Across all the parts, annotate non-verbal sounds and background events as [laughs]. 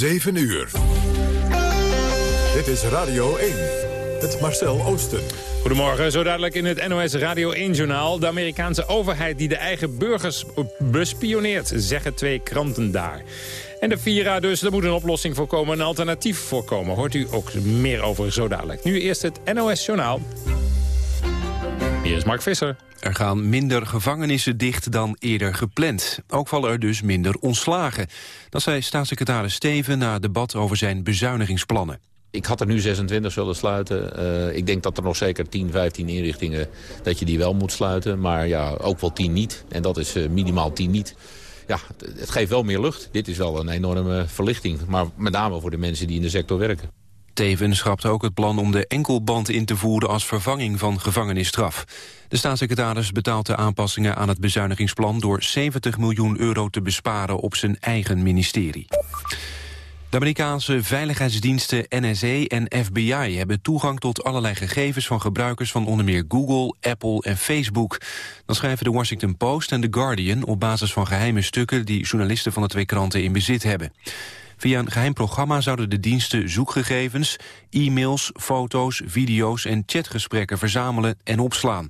7 uur. Dit is Radio 1. Het Marcel Oosten. Goedemorgen, zo dadelijk in het NOS Radio 1-journaal. De Amerikaanse overheid die de eigen burgers bespioneert, zeggen twee kranten daar. En de Vira dus, er moet een oplossing voorkomen, een alternatief voorkomen. Hoort u ook meer over zo dadelijk. Nu eerst het NOS-journaal. Hier is Mark Visser. Er gaan minder gevangenissen dicht dan eerder gepland. Ook vallen er dus minder ontslagen. Dat zei staatssecretaris Steven na het debat over zijn bezuinigingsplannen. Ik had er nu 26 zullen sluiten. Uh, ik denk dat er nog zeker 10, 15 inrichtingen... dat je die wel moet sluiten. Maar ja, ook wel 10 niet. En dat is uh, minimaal 10 niet. Ja, het geeft wel meer lucht. Dit is wel een enorme verlichting. Maar met name voor de mensen die in de sector werken. Teven schrapt ook het plan om de enkelband in te voeren als vervanging van gevangenisstraf. De staatssecretaris betaalt de aanpassingen aan het bezuinigingsplan door 70 miljoen euro te besparen op zijn eigen ministerie. De Amerikaanse veiligheidsdiensten NSA en FBI hebben toegang tot allerlei gegevens van gebruikers van onder meer Google, Apple en Facebook. Dat schrijven de Washington Post en The Guardian op basis van geheime stukken die journalisten van de twee kranten in bezit hebben. Via een geheim programma zouden de diensten zoekgegevens, e-mails, foto's, video's en chatgesprekken verzamelen en opslaan.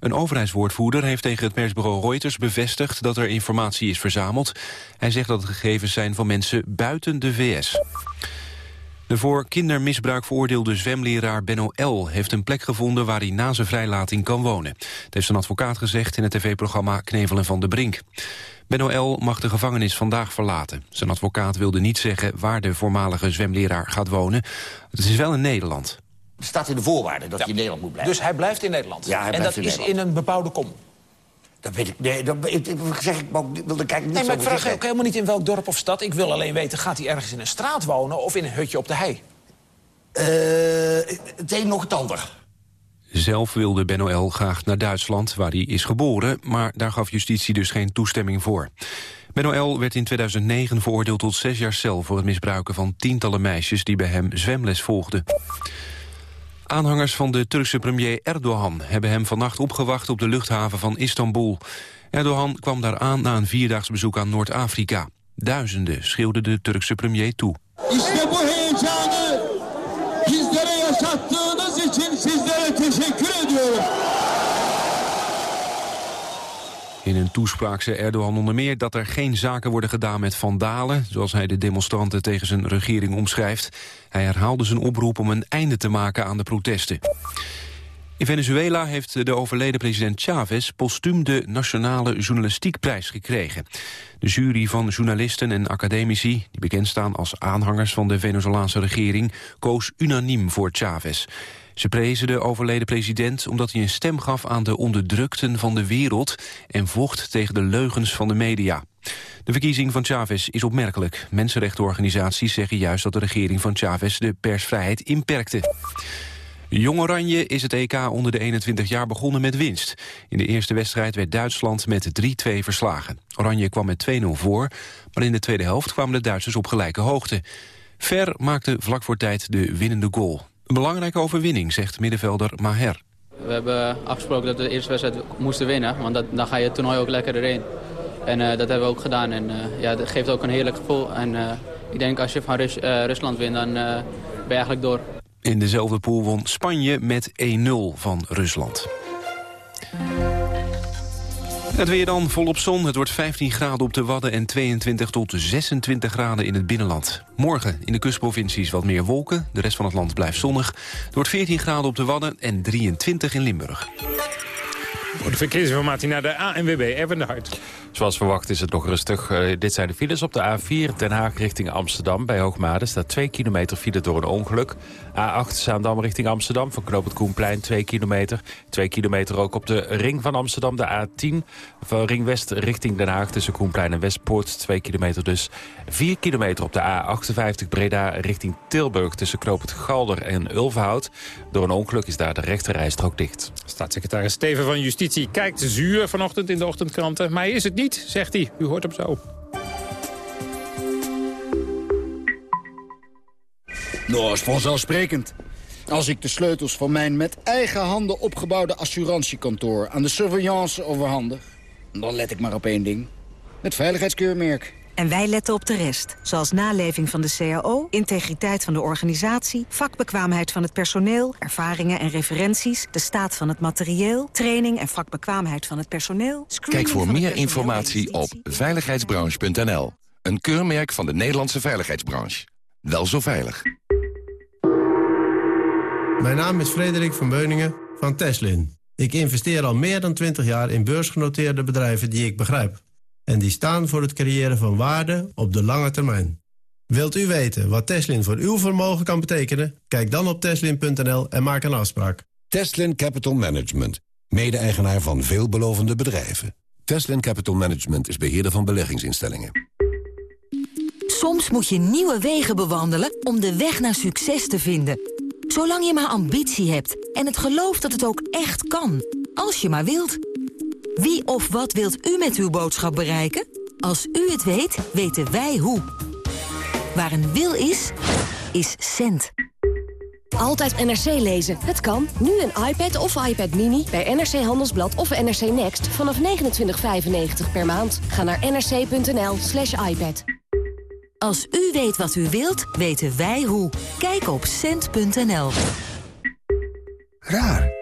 Een overheidswoordvoerder heeft tegen het persbureau Reuters bevestigd dat er informatie is verzameld. Hij zegt dat het gegevens zijn van mensen buiten de VS. De voor kindermisbruik veroordeelde zwemleraar Benno L. heeft een plek gevonden waar hij na zijn vrijlating kan wonen. Dat heeft zijn advocaat gezegd in het tv-programma Knevel en Van de Brink. Benno L. mag de gevangenis vandaag verlaten. Zijn advocaat wilde niet zeggen waar de voormalige zwemleraar gaat wonen. Het is wel in Nederland. Het staat in de voorwaarden dat hij in Nederland moet blijven. Dus hij blijft in Nederland? Ja, hij en dat is in een bepaalde kom? Dat weet ik. Nee, dat zeg ik, maar wil er kijken niet Nee, maar ik vraag ook helemaal niet in welk dorp of stad. Ik wil alleen weten, gaat hij ergens in een straat wonen of in een hutje op de hei? Uh, het een nog het ander. Zelf wilde Benno L. graag naar Duitsland, waar hij is geboren... maar daar gaf justitie dus geen toestemming voor. Benno L. werd in 2009 veroordeeld tot zes jaar cel... voor het misbruiken van tientallen meisjes die bij hem zwemles volgden. Aanhangers van de Turkse premier Erdogan hebben hem vannacht opgewacht op de luchthaven van Istanbul. Erdogan kwam daar aan na een vierdaags bezoek aan Noord-Afrika. Duizenden schreeuwden de Turkse premier toe. In een toespraak zei Erdogan onder meer dat er geen zaken worden gedaan met vandalen... zoals hij de demonstranten tegen zijn regering omschrijft. Hij herhaalde zijn oproep om een einde te maken aan de protesten. In Venezuela heeft de overleden president Chavez postuum de Nationale Journalistiekprijs gekregen. De jury van journalisten en academici, die bekend staan als aanhangers van de Venezolaanse regering, koos unaniem voor Chavez. Ze prezen de overleden president omdat hij een stem gaf aan de onderdrukten van de wereld en vocht tegen de leugens van de media. De verkiezing van Chavez is opmerkelijk. Mensenrechtenorganisaties zeggen juist dat de regering van Chavez de persvrijheid inperkte. Jong Oranje is het EK onder de 21 jaar begonnen met winst. In de eerste wedstrijd werd Duitsland met 3-2 verslagen. Oranje kwam met 2-0 voor, maar in de tweede helft kwamen de Duitsers op gelijke hoogte. Ver maakte vlak voor tijd de winnende goal. Een belangrijke overwinning, zegt middenvelder Maher. We hebben afgesproken dat we de eerste wedstrijd moesten winnen, want dat, dan ga je het toernooi ook lekker erin. En uh, dat hebben we ook gedaan en uh, ja, dat geeft ook een heerlijk gevoel. En uh, ik denk als je van Rus Rusland wint, dan ben je eigenlijk door. In dezelfde pool won Spanje met 1-0 van Rusland. Het weer dan volop zon. Het wordt 15 graden op de Wadden en 22 tot 26 graden in het binnenland. Morgen in de kustprovincies wat meer wolken. De rest van het land blijft zonnig. Het wordt 14 graden op de Wadden en 23 in Limburg. Voor de verkeersinformatie naar de ANWB, Erwin de Hart. Zoals verwacht is het nog rustig. Uh, dit zijn de files op de A4 Den Haag richting Amsterdam. Bij Hoogmade staat 2 kilometer file door een ongeluk. A8 Zaandam richting Amsterdam. Van Knoop het Koenplein 2 kilometer. 2 kilometer ook op de ring van Amsterdam. De A10 van Ring West richting Den Haag. Tussen Koenplein en Westpoort. 2 kilometer dus. 4 kilometer op de A58 Breda richting Tilburg. Tussen Knoop het Galder en Ulverhout. Door een ongeluk is daar de rechterrijstrook dicht. Staatssecretaris Steven van Justitie kijkt zuur vanochtend in de ochtendkranten. Maar is het niet niet, zegt hij. U hoort hem zo. Nou, is vanzelfsprekend. Als ik de sleutels van mijn met eigen handen opgebouwde assurantiekantoor... aan de surveillance overhandig, dan let ik maar op één ding. Het veiligheidskeurmerk. En wij letten op de rest, zoals naleving van de CAO, integriteit van de organisatie, vakbekwaamheid van het personeel, ervaringen en referenties, de staat van het materieel, training en vakbekwaamheid van het personeel. Kijk voor meer informatie op veiligheidsbranche.nl. Een keurmerk van de Nederlandse veiligheidsbranche. Wel zo veilig. Mijn naam is Frederik van Beuningen van Teslin. Ik investeer al meer dan 20 jaar in beursgenoteerde bedrijven die ik begrijp. En die staan voor het creëren van waarde op de lange termijn. Wilt u weten wat Teslin voor uw vermogen kan betekenen? Kijk dan op teslin.nl en maak een afspraak. Teslin Capital Management. Mede-eigenaar van veelbelovende bedrijven. Teslin Capital Management is beheerder van beleggingsinstellingen. Soms moet je nieuwe wegen bewandelen om de weg naar succes te vinden. Zolang je maar ambitie hebt en het geloof dat het ook echt kan. Als je maar wilt. Wie of wat wilt u met uw boodschap bereiken? Als u het weet, weten wij hoe. Waar een wil is, is cent. Altijd NRC lezen. Het kan. Nu een iPad of iPad Mini bij NRC Handelsblad of NRC Next vanaf 29,95 per maand. Ga naar nrc.nl slash iPad. Als u weet wat u wilt, weten wij hoe. Kijk op cent.nl. Raar.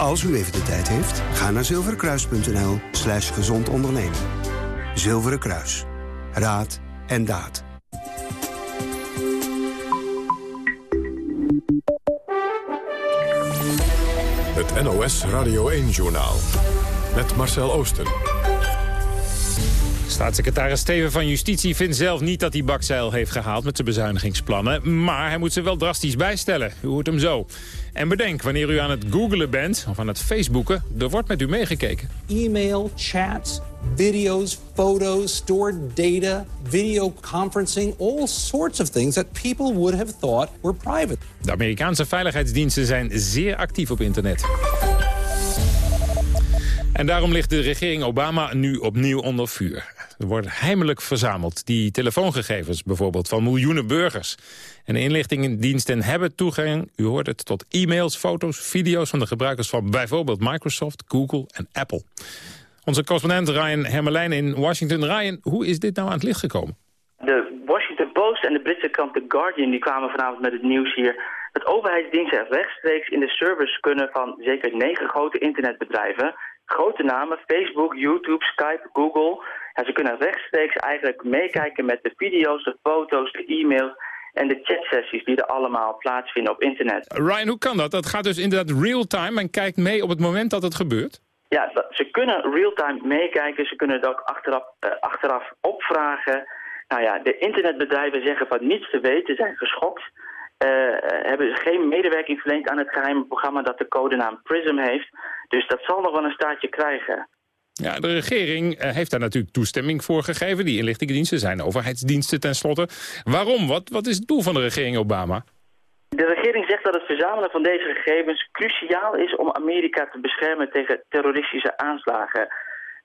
Als u even de tijd heeft, ga naar zilverenkruis.nl slash gezond ondernemen. Zilveren Kruis. Raad en daad. Het NOS Radio 1-journaal. Met Marcel Oosten. Staatssecretaris Steven van Justitie vindt zelf niet dat hij bakzeil heeft gehaald met zijn bezuinigingsplannen. Maar hij moet ze wel drastisch bijstellen. U hoort hem zo. En bedenk, wanneer u aan het googelen bent of aan het facebooken, er wordt met u meegekeken. E-mail, chats, videos, photos, stored data, videoconferencing, all sorts of things that people would have thought were private. De Amerikaanse veiligheidsdiensten zijn zeer actief op internet. En daarom ligt de regering Obama nu opnieuw onder vuur. Er wordt heimelijk verzameld, die telefoongegevens bijvoorbeeld van miljoenen burgers. En de inlichtingendiensten hebben toegang, u hoort het, tot e-mails, foto's, video's van de gebruikers van bijvoorbeeld Microsoft, Google en Apple. Onze correspondent Ryan Hermelijn in Washington. Ryan, hoe is dit nou aan het licht gekomen? De Washington Post en de Britse krant The Guardian die kwamen vanavond met het nieuws hier... dat overheidsdiensten rechtstreeks in de servers kunnen van zeker negen grote internetbedrijven... grote namen, Facebook, YouTube, Skype, Google... Ja, ze kunnen rechtstreeks eigenlijk meekijken met de video's, de foto's, de e-mails en de chatsessies die er allemaal plaatsvinden op internet. Ryan, hoe kan dat? Dat gaat dus inderdaad real-time en kijkt mee op het moment dat het gebeurt? Ja, ze kunnen real-time meekijken. Ze kunnen het ook achteraf, uh, achteraf opvragen. Nou ja, de internetbedrijven zeggen van niets te weten, zijn geschokt. Uh, hebben geen medewerking verleend aan het geheime programma dat de codenaam PRISM heeft. Dus dat zal nog wel een staartje krijgen. Ja, de regering heeft daar natuurlijk toestemming voor gegeven. Die inlichtingendiensten zijn overheidsdiensten tenslotte. Waarom? Wat, wat is het doel van de regering Obama? De regering zegt dat het verzamelen van deze gegevens cruciaal is om Amerika te beschermen tegen terroristische aanslagen.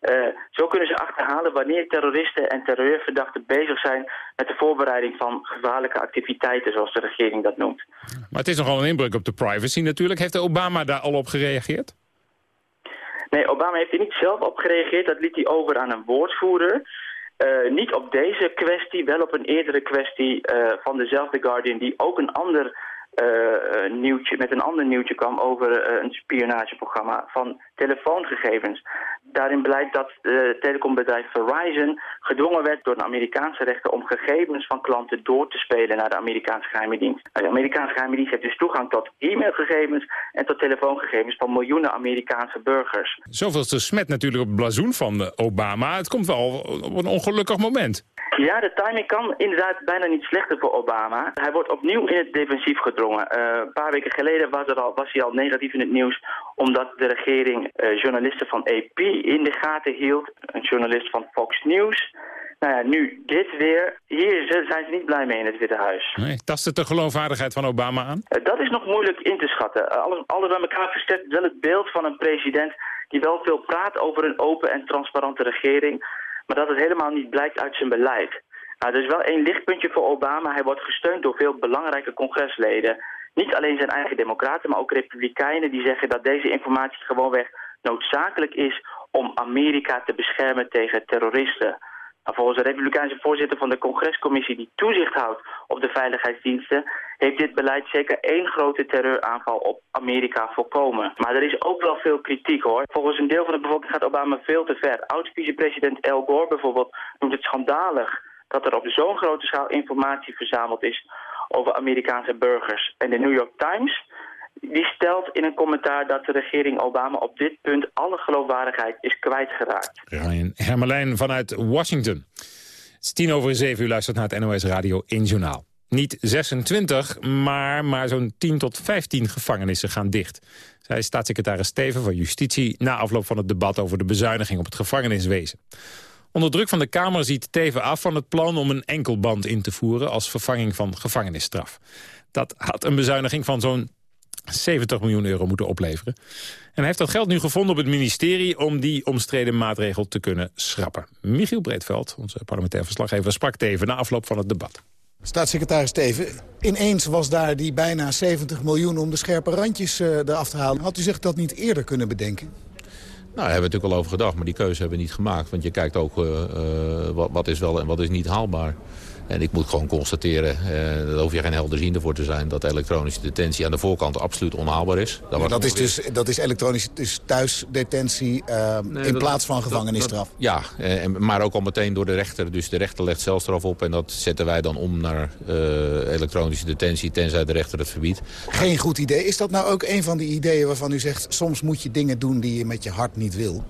Uh, zo kunnen ze achterhalen wanneer terroristen en terreurverdachten bezig zijn met de voorbereiding van gevaarlijke activiteiten, zoals de regering dat noemt. Maar het is nogal een inbreuk op de privacy natuurlijk. Heeft Obama daar al op gereageerd? Nee, Obama heeft er niet zelf op gereageerd. Dat liet hij over aan een woordvoerder. Uh, niet op deze kwestie, wel op een eerdere kwestie uh, van dezelfde Guardian... die ook een ander uh, nieuwtje, met een ander nieuwtje kwam over een spionageprogramma van telefoongegevens. Daarin blijkt dat het telecombedrijf Verizon gedwongen werd door de Amerikaanse rechter om gegevens van klanten door te spelen naar de Amerikaanse geheime dienst. De Amerikaanse geheime dienst heeft dus toegang tot e-mailgegevens en tot telefoongegevens van miljoenen Amerikaanse burgers. Zoveel te smet natuurlijk op het blazoen van Obama. Het komt wel op een ongelukkig moment. Ja, de timing kan inderdaad bijna niet slechter voor Obama. Hij wordt opnieuw in het defensief gedrongen. Uh, een paar weken geleden was, er al, was hij al negatief in het nieuws... omdat de regering uh, journalisten van AP in de gaten hield. Een journalist van Fox News. Nou ja, nu dit weer. Hier zijn ze niet blij mee in het Witte Huis. Nee, tast het de geloofwaardigheid van Obama aan? Uh, dat is nog moeilijk in te schatten. Alles, alles bij elkaar versterkt wel het beeld van een president... die wel veel praat over een open en transparante regering... maar dat het helemaal niet blijkt uit zijn beleid. Nou, er is wel één lichtpuntje voor Obama. Hij wordt gesteund door veel belangrijke congresleden. Niet alleen zijn eigen democraten, maar ook republikeinen... die zeggen dat deze informatie gewoonweg noodzakelijk is... om Amerika te beschermen tegen terroristen... Nou, volgens de republikeinse voorzitter van de congrescommissie die toezicht houdt op de veiligheidsdiensten, heeft dit beleid zeker één grote terreuraanval op Amerika voorkomen. Maar er is ook wel veel kritiek hoor. Volgens een deel van de bevolking gaat Obama veel te ver. Oud-vicepresident Al Gore bijvoorbeeld noemt het schandalig dat er op zo'n grote schaal informatie verzameld is over Amerikaanse burgers. En de New York Times die stelt in een commentaar dat de regering Obama op dit punt alle geloofwaardigheid is kwijtgeraakt. Ryan Hermelijn vanuit Washington. Het is tien over zeven uur luistert naar het NOS Radio 1 Journaal. Niet 26, maar maar zo'n 10 tot 15 gevangenissen gaan dicht. Zij staatssecretaris Steven van Justitie... na afloop van het debat over de bezuiniging op het gevangeniswezen. Onder druk van de Kamer ziet Teven af van het plan om een enkelband in te voeren... als vervanging van gevangenisstraf. Dat had een bezuiniging van zo'n 70 miljoen euro moeten opleveren. En hij heeft dat geld nu gevonden op het ministerie... om die omstreden maatregel te kunnen schrappen. Michiel Breedveld, onze parlementair verslaggever... sprak Teven na afloop van het debat. Staatssecretaris Teven, ineens was daar die bijna 70 miljoen... om de scherpe randjes uh, eraf te halen. Had u zich dat niet eerder kunnen bedenken? Nou, daar hebben we natuurlijk al over gedacht, maar die keuze hebben we niet gemaakt. Want je kijkt ook uh, uh, wat, wat, is wel en wat is niet haalbaar. En ik moet gewoon constateren, eh, daar hoef je geen helderziende voor te zijn... dat elektronische detentie aan de voorkant absoluut onhaalbaar is. Dat, ja, dat is, dus, dat is elektronische dus thuisdetentie uh, nee, in dat, plaats van gevangenisstraf? Dat, ja, eh, maar ook al meteen door de rechter. Dus de rechter legt celstraf op en dat zetten wij dan om naar uh, elektronische detentie... tenzij de rechter het verbiedt. Geen goed idee. Is dat nou ook een van die ideeën waarvan u zegt... soms moet je dingen doen die je met je hart niet wil?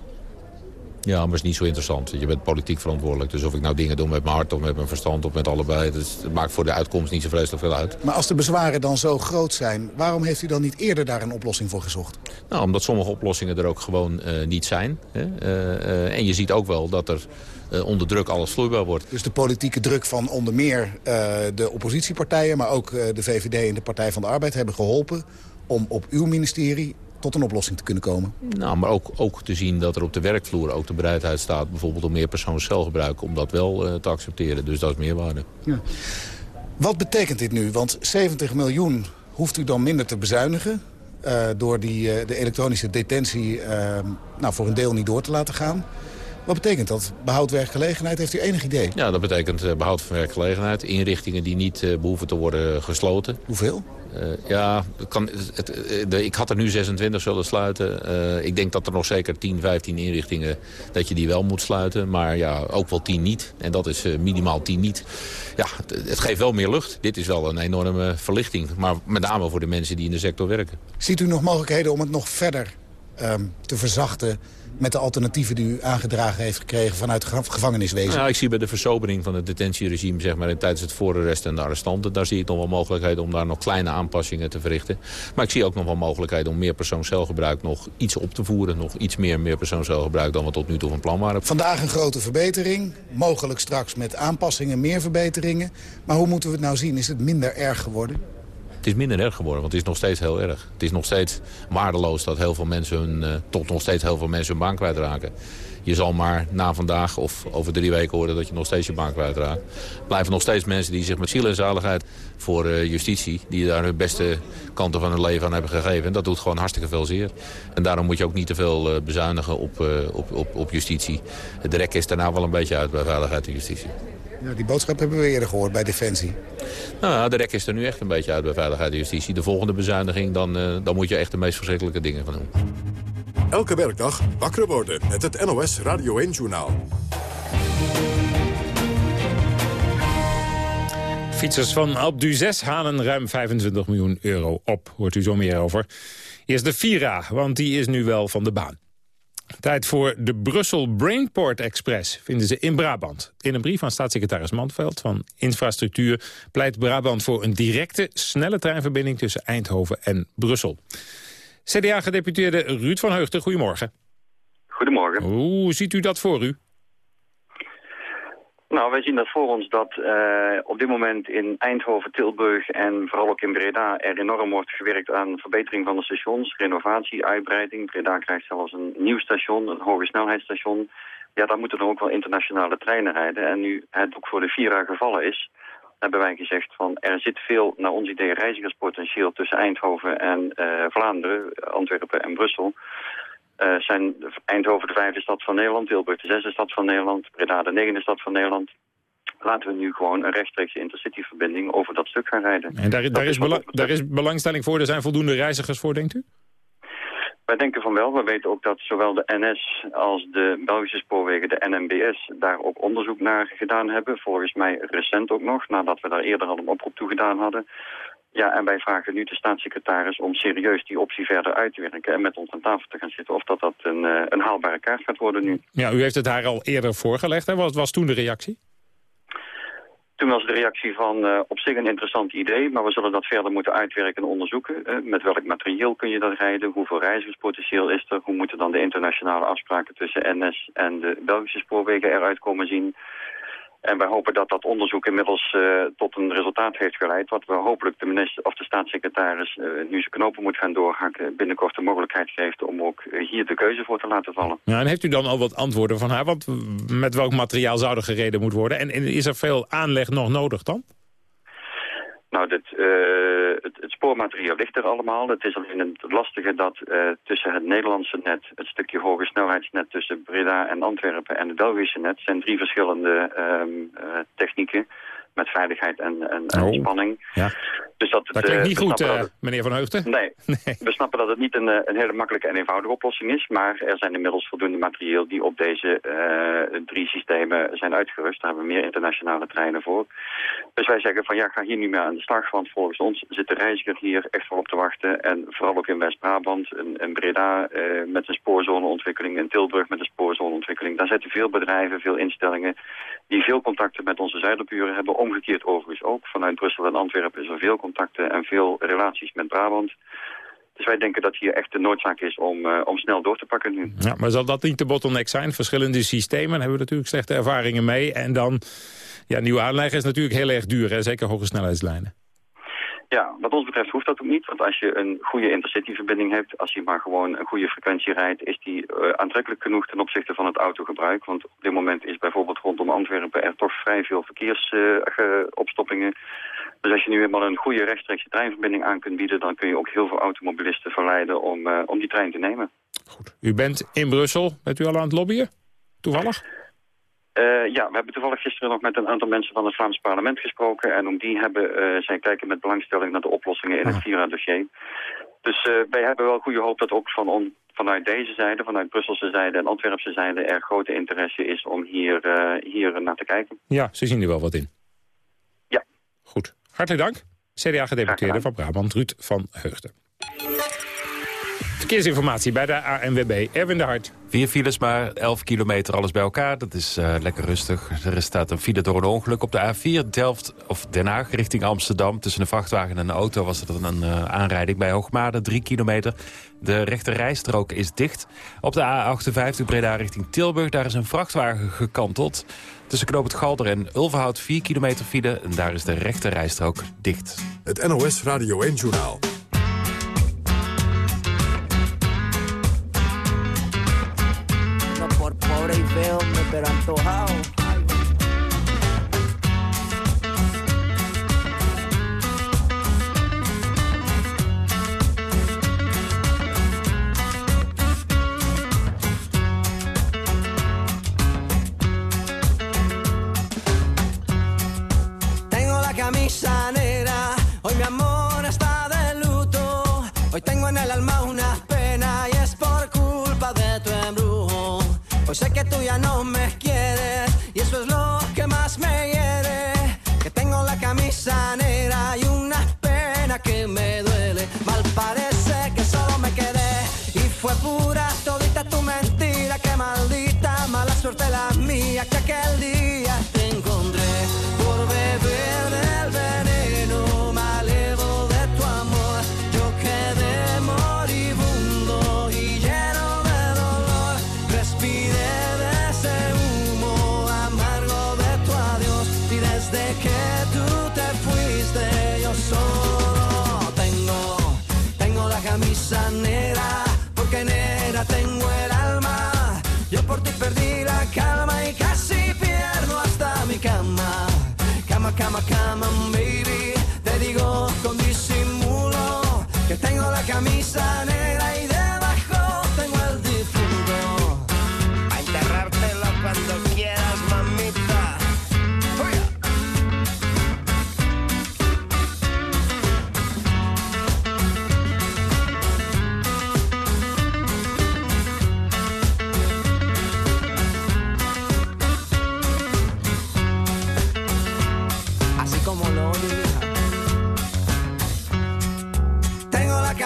Ja, maar het is niet zo interessant. Je bent politiek verantwoordelijk. Dus of ik nou dingen doe met mijn hart of met mijn verstand of met allebei... Dus het maakt voor de uitkomst niet zo vreselijk veel uit. Maar als de bezwaren dan zo groot zijn... waarom heeft u dan niet eerder daar een oplossing voor gezocht? Nou, omdat sommige oplossingen er ook gewoon uh, niet zijn. Hè? Uh, uh, en je ziet ook wel dat er onder druk alles vloeibaar wordt. Dus de politieke druk van onder meer de oppositiepartijen... maar ook de VVD en de Partij van de Arbeid hebben geholpen... om op uw ministerie tot een oplossing te kunnen komen. Nou, maar ook, ook te zien dat er op de werkvloer ook de bereidheid staat... bijvoorbeeld om meer persoonscelgebruik, om dat wel uh, te accepteren. Dus dat is meerwaarde. Ja. Wat betekent dit nu? Want 70 miljoen hoeft u dan minder te bezuinigen... Uh, door die, uh, de elektronische detentie nou, voor een deel niet door te laten gaan. Wat betekent dat? Behoud werkgelegenheid, heeft u enig idee? Ja, dat betekent behoud van werkgelegenheid. Inrichtingen die niet behoeven te worden gesloten. Hoeveel? Uh, ja, de, ik had er nu 26 zullen sluiten. Uh, ik denk dat er nog zeker 10, 15 inrichtingen... dat je die wel moet sluiten. Maar ja, ook wel 10 niet. En dat is minimaal 10 niet. Ja, het, het, geeft wel meer lucht. Dit is wel een enorme verlichting. Maar met name voor de mensen die in de sector werken. Ziet u nog mogelijkheden om het nog verder um, te verzachten met de alternatieven die u aangedragen heeft gekregen vanuit het gevangeniswezen? Ja, ik zie bij de versobering van het detentieregime zeg maar, tijdens het voorarrest en de arrestanten... daar zie ik nog wel mogelijkheden om daar nog kleine aanpassingen te verrichten. Maar ik zie ook nog wel mogelijkheden om meer persoonscelgebruik nog iets op te voeren. Nog iets meer meer persoonscelgebruik dan we tot nu toe van plan waren. Vandaag een grote verbetering, mogelijk straks met aanpassingen meer verbeteringen. Maar hoe moeten we het nou zien? Is het minder erg geworden? Het is minder erg geworden, want het is nog steeds heel erg. Het is nog steeds waardeloos dat heel veel mensen hun, uh, tot nog steeds heel veel mensen hun baan kwijtraken. Je zal maar na vandaag of over drie weken horen dat je nog steeds je baan kwijtraakt. Blijven nog steeds mensen die zich met ziel en zaligheid voor uh, justitie... die daar hun beste kanten van hun leven aan hebben gegeven. En dat doet gewoon hartstikke veel zeer. En daarom moet je ook niet te veel uh, bezuinigen op, op, op, op justitie. De rek is daarna wel een beetje uit bij veiligheid en justitie. Ja, die boodschap hebben we eerder gehoord bij Defensie. Nou, de rek is er nu echt een beetje uit bij Veiligheid en Justitie. De volgende bezuiniging, dan, uh, dan moet je echt de meest verschrikkelijke dingen gaan doen. Elke werkdag wakker worden met het NOS Radio 1-journaal. Fietsers van Alp du 6 halen ruim 25 miljoen euro op. Hoort u zo meer over. Eerst de Vira, want die is nu wel van de baan. Tijd voor de Brussel Brainport Express, vinden ze in Brabant. In een brief van staatssecretaris Mantveld van Infrastructuur... pleit Brabant voor een directe, snelle treinverbinding tussen Eindhoven en Brussel. CDA-gedeputeerde Ruud van Heugten, goedemorgen. Goedemorgen. Hoe ziet u dat voor u? Nou, wij zien dat voor ons dat uh, op dit moment in Eindhoven, Tilburg en vooral ook in Breda er enorm wordt gewerkt aan verbetering van de stations, renovatie, uitbreiding. Breda krijgt zelfs een nieuw station, een hoge snelheidsstation. Ja, daar moeten er ook wel internationale treinen rijden. En nu het ook voor de Vira gevallen is, hebben wij gezegd van er zit veel, naar ons idee, reizigerspotentieel tussen Eindhoven en uh, Vlaanderen, Antwerpen en Brussel. Uh, zijn Eindhoven de vijfde stad van Nederland, Tilburg de zesde stad van Nederland, Breda de negende stad van Nederland. Laten we nu gewoon een rechtstreekse intercity-verbinding over dat stuk gaan rijden. En daar, daar is, belang, daar is belangstelling voor? Er zijn voldoende reizigers voor, denkt u? Wij denken van wel. We weten ook dat zowel de NS als de Belgische spoorwegen, de NMBS, daar ook onderzoek naar gedaan hebben. Volgens mij recent ook nog, nadat we daar eerder al een oproep toe gedaan hadden. Ja, en wij vragen nu de staatssecretaris om serieus die optie verder uit te werken... en met ons aan tafel te gaan zitten of dat, dat een, uh, een haalbare kaart gaat worden nu. Ja, u heeft het haar al eerder voorgelegd. Hè? Wat was toen de reactie? Toen was de reactie van uh, op zich een interessant idee, maar we zullen dat verder moeten uitwerken en onderzoeken. Uh, met welk materieel kun je dat rijden? Hoeveel reizigerspotentieel is er? Hoe moeten dan de internationale afspraken tussen NS en de Belgische spoorwegen eruit komen zien? En wij hopen dat dat onderzoek inmiddels uh, tot een resultaat heeft geleid... wat we hopelijk de minister of de staatssecretaris uh, nu zijn knopen moet gaan doorhakken... binnenkort de mogelijkheid geeft om ook uh, hier de keuze voor te laten vallen. Ja, en heeft u dan al wat antwoorden van haar? Want met welk materiaal zou er gereden moeten worden? En, en is er veel aanleg nog nodig dan? Nou, dit, uh, het, spoormateriaal ligt er allemaal. Het is alleen het lastige dat uh, tussen het Nederlandse net, het stukje hoge snelheidsnet tussen Breda en Antwerpen en het Belgische net, zijn drie verschillende um, uh, technieken met veiligheid en, en, en oh. spanning. Ja. Dus dat, dat klinkt niet goed, uh, meneer Van Heugden. Nee, [laughs] nee, we snappen dat het niet een, een, hele makkelijke en eenvoudige oplossing is. Maar er zijn inmiddels voldoende materieel die op deze uh, drie systemen zijn uitgerust. Daar hebben we meer internationale treinen voor. Dus wij zeggen van ja, ga hier nu mee aan de slag. Want volgens ons zit de reiziger hier echt voor op te wachten. En vooral ook in West-Brabant, in, in, Breda uh, met een spoorzoneontwikkeling. In Tilburg met een spoorzoneontwikkeling. Daar zitten veel bedrijven, veel instellingen die veel contacten met onze zuiderburen hebben. Omgekeerd overigens ook. Vanuit Brussel en Antwerpen is er veel contacten en veel relaties met Brabant. Dus wij denken dat hier echt de noodzaak is om, uh, om snel door te pakken nu. Ja, maar zal dat niet de bottleneck zijn? Verschillende systemen hebben we natuurlijk slechte ervaringen mee. En dan, ja, nieuwe aanleggen is natuurlijk heel erg duur, hè? zeker hoge snelheidslijnen. Ja, wat ons betreft hoeft dat ook niet. Want als je een goede intercity-verbinding hebt, als je maar gewoon een goede frequentie rijdt, is die uh, aantrekkelijk genoeg ten opzichte van het autogebruik. Want op dit moment is bijvoorbeeld rondom Antwerpen er toch vrij veel verkeersopstoppingen. Uh, dus als je nu helemaal een goede rechtstreekse treinverbinding aan kunt bieden... dan kun je ook heel veel automobilisten verleiden om, uh, om die trein te nemen. Goed. U bent in Brussel. Bent u al aan het lobbyen? Toevallig? Uh, ja, we hebben toevallig gisteren nog met een aantal mensen van het Vlaams parlement gesproken. En om die hebben uh, zij kijken met belangstelling naar de oplossingen in het Vira-dossier. Dus uh, wij hebben wel goede hoop dat ook van on, vanuit deze zijde, vanuit Brusselse zijde en Antwerpse zijde... er grote interesse is om hier, hier naar te kijken. Ja, ze zien er wel wat in. Ja. Goed. Hartelijk dank. CDA-gedeputeerde van Brabant, Ruud van Heugden. Verkeersinformatie bij de ANWB. Erwin de Hart. Vier files, maar 11 kilometer alles bij elkaar. Dat is uh, lekker rustig. Er staat een file door een ongeluk op de A4 Delft of Den Haag richting Amsterdam. Tussen een vrachtwagen en een auto was er een uh, aanrijding bij Hoogmade. 3 kilometer. De rechte rijstrook is dicht. Op de A58 Breda richting Tilburg. Daar is een vrachtwagen gekanteld. Tussen Knoop het Galder en Ulverhout 4 kilometer file. En daar is de rechte rijstrook dicht. Het NOS Radio 1 Journaal. Pero antojado.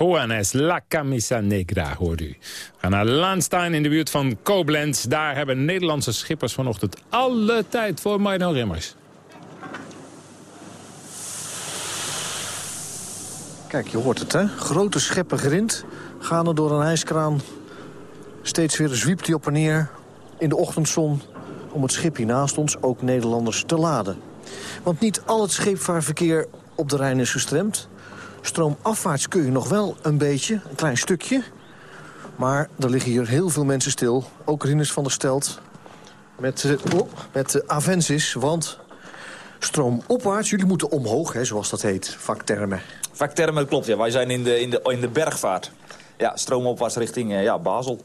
Juanes, La Camisa Negra, hoort u. We gaan naar Laanstein in de buurt van Koblenz. Daar hebben Nederlandse schippers vanochtend alle tijd voor Mino Rimmers. Kijk, je hoort het, hè? Grote scheppen grind gaan er door een ijskraan. Steeds weer zwiept hij op en neer in de ochtendzon... om het schip hier naast ons, ook Nederlanders, te laden. Want niet al het scheepvaartverkeer op de Rijn is gestremd. Stroomafwaarts kun je nog wel een beetje, een klein stukje. Maar er liggen hier heel veel mensen stil. Ook Rinus van der Stelt met, eh, oh, met de Avensis, want stroomopwaarts, jullie moeten omhoog, hè, zoals dat heet, vaktermen. Vaktermen, klopt. Ja. Wij zijn in de, in de, in de bergvaart. Ja, stroomopwaarts richting eh, ja, Basel.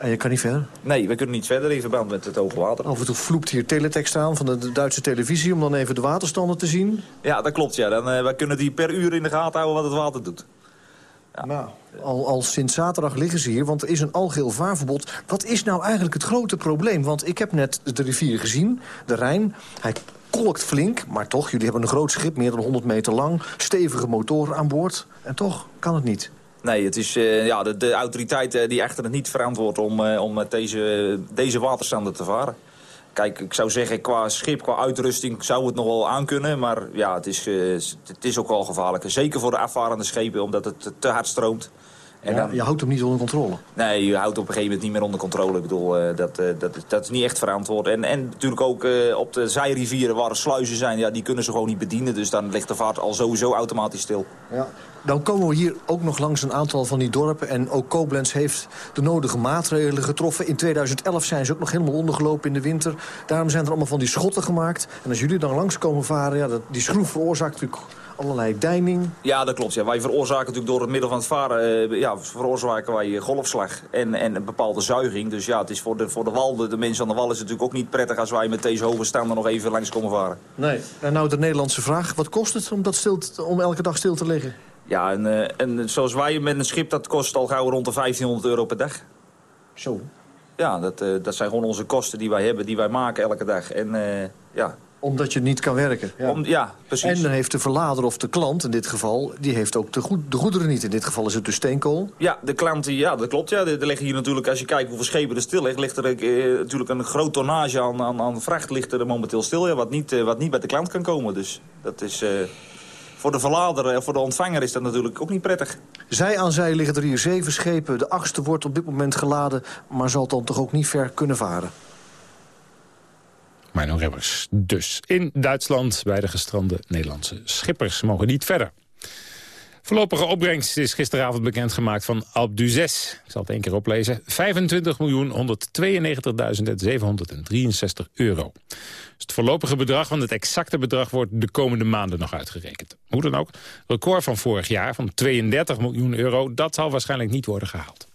En je kan niet verder? Nee, we kunnen niet verder in verband met het hoge water. Af en toe vloept hier teletext aan van de, Duitse televisie... om dan even de waterstanden te zien. Ja, dat klopt. Ja. Dan, eh, wij kunnen die per uur in de gaten houden wat het water doet. Nou, al, al sinds zaterdag liggen ze hier, want er is een algeheel vaarverbod. Wat is nou eigenlijk het grote probleem? Want ik heb net de rivier gezien, de Rijn. Hij kolkt flink, maar toch, jullie hebben een groot schip... meer dan 100 meter lang, stevige motoren aan boord. En toch kan het niet. Nee, het is eh, ja, de, de autoriteit eh, die echter het niet verantwoord om, eh, om met deze, deze waterstanden te varen. Kijk, ik zou zeggen, qua schip, qua uitrusting zou het nog wel aankunnen. Maar ja, het is, het is ook wel gevaarlijk. Zeker voor de afvarende schepen, omdat het te hard stroomt. En Ja, dan, je houdt hem niet onder controle. Nee, je houdt op een gegeven moment niet meer onder controle. Ik bedoel, dat, dat, is- dat is niet echt verantwoord. En, en natuurlijk ook op de zijrivieren waar er sluizen zijn, ja, die kunnen ze gewoon niet bedienen. Dus dan ligt de vaart al sowieso automatisch stil. Ja. Dan komen we hier ook nog langs een aantal van die dorpen. En ook Koblenz heeft de nodige maatregelen getroffen. In 2011 zijn ze ook nog helemaal ondergelopen in de winter. Daarom zijn er allemaal van die schotten gemaakt. En als jullie dan langs komen varen, ja, dat, die schroef veroorzaakt natuurlijk allerlei deining. Ja, dat klopt. Ja. Wij veroorzaken natuurlijk door het middel van het varen... eh, ja, veroorzaken wij eh, golfslag en, en een bepaalde zuiging. Dus ja, het is voor de, voor de wal, de, de mensen aan de wal... is het natuurlijk ook niet prettig als wij met deze hoge standen nog even langs komen varen. Nee. En nou de Nederlandse vraag. Wat kost het om, dat stil te- om elke dag stil te liggen? Ja, en, eh, en zoals wij met een schip, dat kost al gauw rond de 1500 euro per dag. Zo. Ja, dat, eh, dat zijn gewoon onze kosten die wij hebben, die wij maken elke dag. En eh, ja... Omdat je niet kan werken. Ja, Om, ja precies. En dan heeft de verlader of de klant in dit geval... die heeft ook de, goed, de goederen niet. In dit geval is het de steenkool. Ja, de klant, ja, dat klopt. Ja. Er liggen hier natuurlijk, als je kijkt hoeveel schepen er stil ligt... ligt er eh, natuurlijk een groot tonnage aan, aan, aan vracht ligt er momenteel stil. Ja, wat, niet, eh, wat niet bij de klant kan komen. Dus dat is... eh, voor de verlader en voor de ontvanger is dat natuurlijk ook niet prettig. Zij aan zij liggen er hier zeven schepen. De achtste wordt op dit moment geladen, maar zal dan toch ook niet ver kunnen varen. Mino Remmers. Dus in Duitsland bij de gestrande Nederlandse schippers mogen niet verder. Voorlopige opbrengst is gisteravond bekendgemaakt van Alp du 6. Ik zal het één keer oplezen. 25.192.763 euro. Dus het voorlopige bedrag, want het exacte bedrag wordt de komende maanden nog uitgerekend. Hoe dan ook, record van vorig jaar van 32 miljoen euro, dat zal waarschijnlijk niet worden gehaald.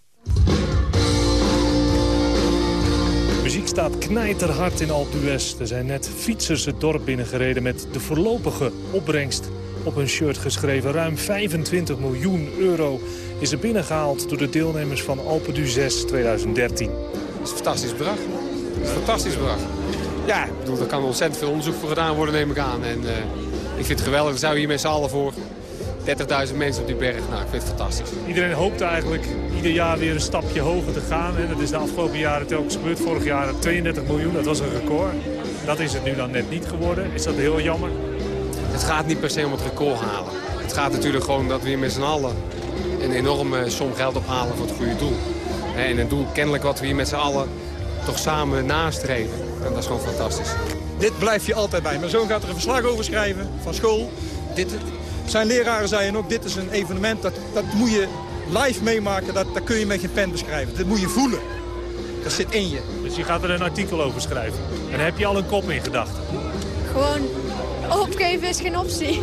Muziek staat knijterhard in Alp d'Huez. Er zijn net fietsers het dorp binnengereden met de voorlopige opbrengst op hun shirt geschreven. Ruim 25 miljoen euro is er binnengehaald door de deelnemers van Alpe d'Huez 2013. Dat is een fantastisch bedrag. Dat is een fantastisch bedrag. Ja, ik bedoel, er kan ontzettend veel onderzoek voor gedaan worden, neem ik aan. En uh, ik vind het geweldig. Daar zijn we hier met z'n allen voor. 30.000 mensen op die berg. Nou, ik vind het fantastisch. Iedereen hoopt eigenlijk ieder jaar weer een stapje hoger te gaan. En dat is de afgelopen jaren telkens gebeurd. Vorig jaar 32 miljoen, dat was een record. Dat is het nu dan net niet geworden. Is dat heel jammer? Het gaat niet per se om het record halen. Het gaat natuurlijk gewoon dat we hier met z'n allen een enorme som geld ophalen voor het goede doel. En een doel kennelijk wat we hier met z'n allen toch samen nastreven. En dat is gewoon fantastisch. Dit blijf je altijd bij. Mijn zoon gaat er een verslag over schrijven van school. Dit, zijn leraren zeiden ook, dit is een evenement, dat, dat moet je live meemaken. Dat, dat kun je met geen pen beschrijven. Dat moet je voelen. Dat zit in je. Dus je gaat er een artikel over schrijven. En heb je al een kop in gedachten? Gewoon opgeven is geen optie.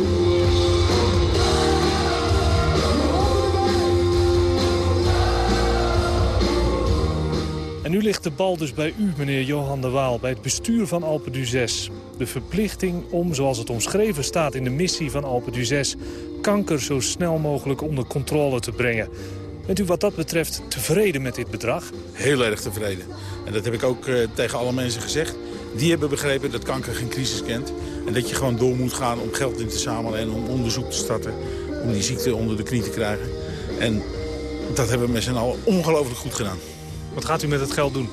En nu ligt de bal dus bij u, meneer Johan de Waal, bij het bestuur van Alpe d'Huez. De verplichting om, zoals het omschreven staat in de missie van Alpe d'Huez... kanker zo snel mogelijk onder controle te brengen. Bent u wat dat betreft tevreden met dit bedrag? Heel erg tevreden. En dat heb ik ook uh, tegen alle mensen gezegd. Die hebben begrepen dat kanker geen crisis kent. En dat je gewoon door moet gaan om geld in te zamelen en om onderzoek te starten. Om die ziekte onder de knie te krijgen. En dat hebben we met z'n allen ongelooflijk goed gedaan. Wat gaat u met het geld doen?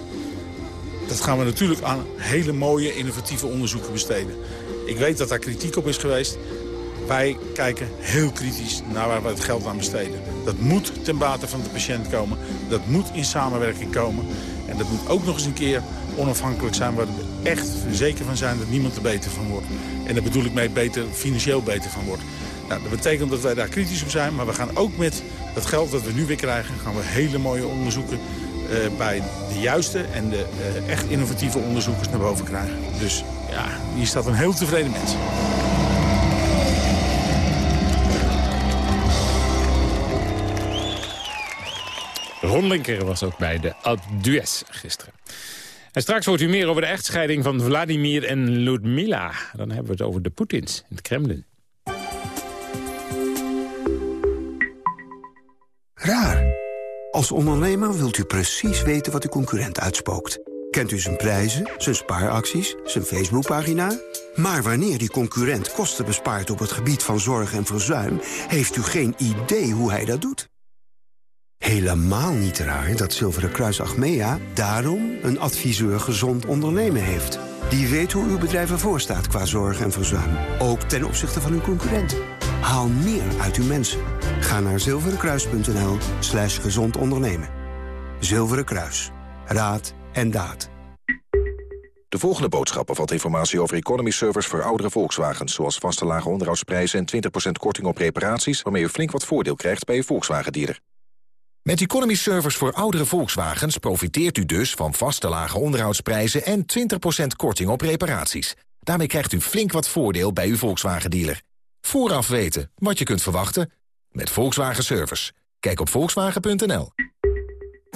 Dat gaan we natuurlijk aan hele mooie, innovatieve onderzoeken besteden. Ik weet dat daar kritiek op is geweest. Wij kijken heel kritisch naar waar we het geld aan besteden. Dat moet ten bate van de patiënt komen. Dat moet in samenwerking komen. En dat moet ook nog eens een keer onafhankelijk zijn... waar we echt zeker van zijn dat niemand er beter van wordt. En daar bedoel ik mee beter, financieel beter van wordt. Nou, dat betekent dat wij daar kritisch op zijn. Maar we gaan ook met dat geld dat we nu weer krijgen... gaan we hele mooie onderzoeken uh, bij de juiste en de uh, echt innovatieve onderzoekers naar boven krijgen. Dus ja, hier staat een heel tevreden mens. Ron Linker was ook bij de Alpe gisteren. En straks hoort u meer over de echtscheiding van Vladimir en Ludmila. Dan hebben we het over de Poetins in het Kremlin. Raar. Als ondernemer wilt u precies weten wat uw concurrent uitspookt. Kent u zijn prijzen, zijn spaaracties, zijn Facebookpagina? Maar wanneer die concurrent kosten bespaart op het gebied van zorg en verzuim... heeft u geen idee hoe hij dat doet. Helemaal niet raar dat Zilveren Kruis Achmea daarom een adviseur gezond ondernemen heeft. Die weet hoe uw bedrijf ervoor staat qua zorg en verzuim. Ook ten opzichte van uw concurrent. Haal meer uit uw mensen. Ga naar zilverenkruis.nl slash gezond ondernemen. Zilveren Kruis. Raad en daad. De volgende boodschap bevat informatie over economy servers voor oudere Volkswagens... zoals vaste lage onderhoudsprijzen en 20% korting op reparaties... waarmee u flink wat voordeel krijgt bij uw Volkswagen-dealer. Met Economy Servers voor oudere Volkswagens profiteert u dus van vaste lage onderhoudsprijzen en 20% korting op reparaties. Daarmee krijgt u flink wat voordeel bij uw Volkswagen-dealer. Vooraf weten wat je kunt verwachten met Volkswagen Service. Kijk op volkswagen.nl.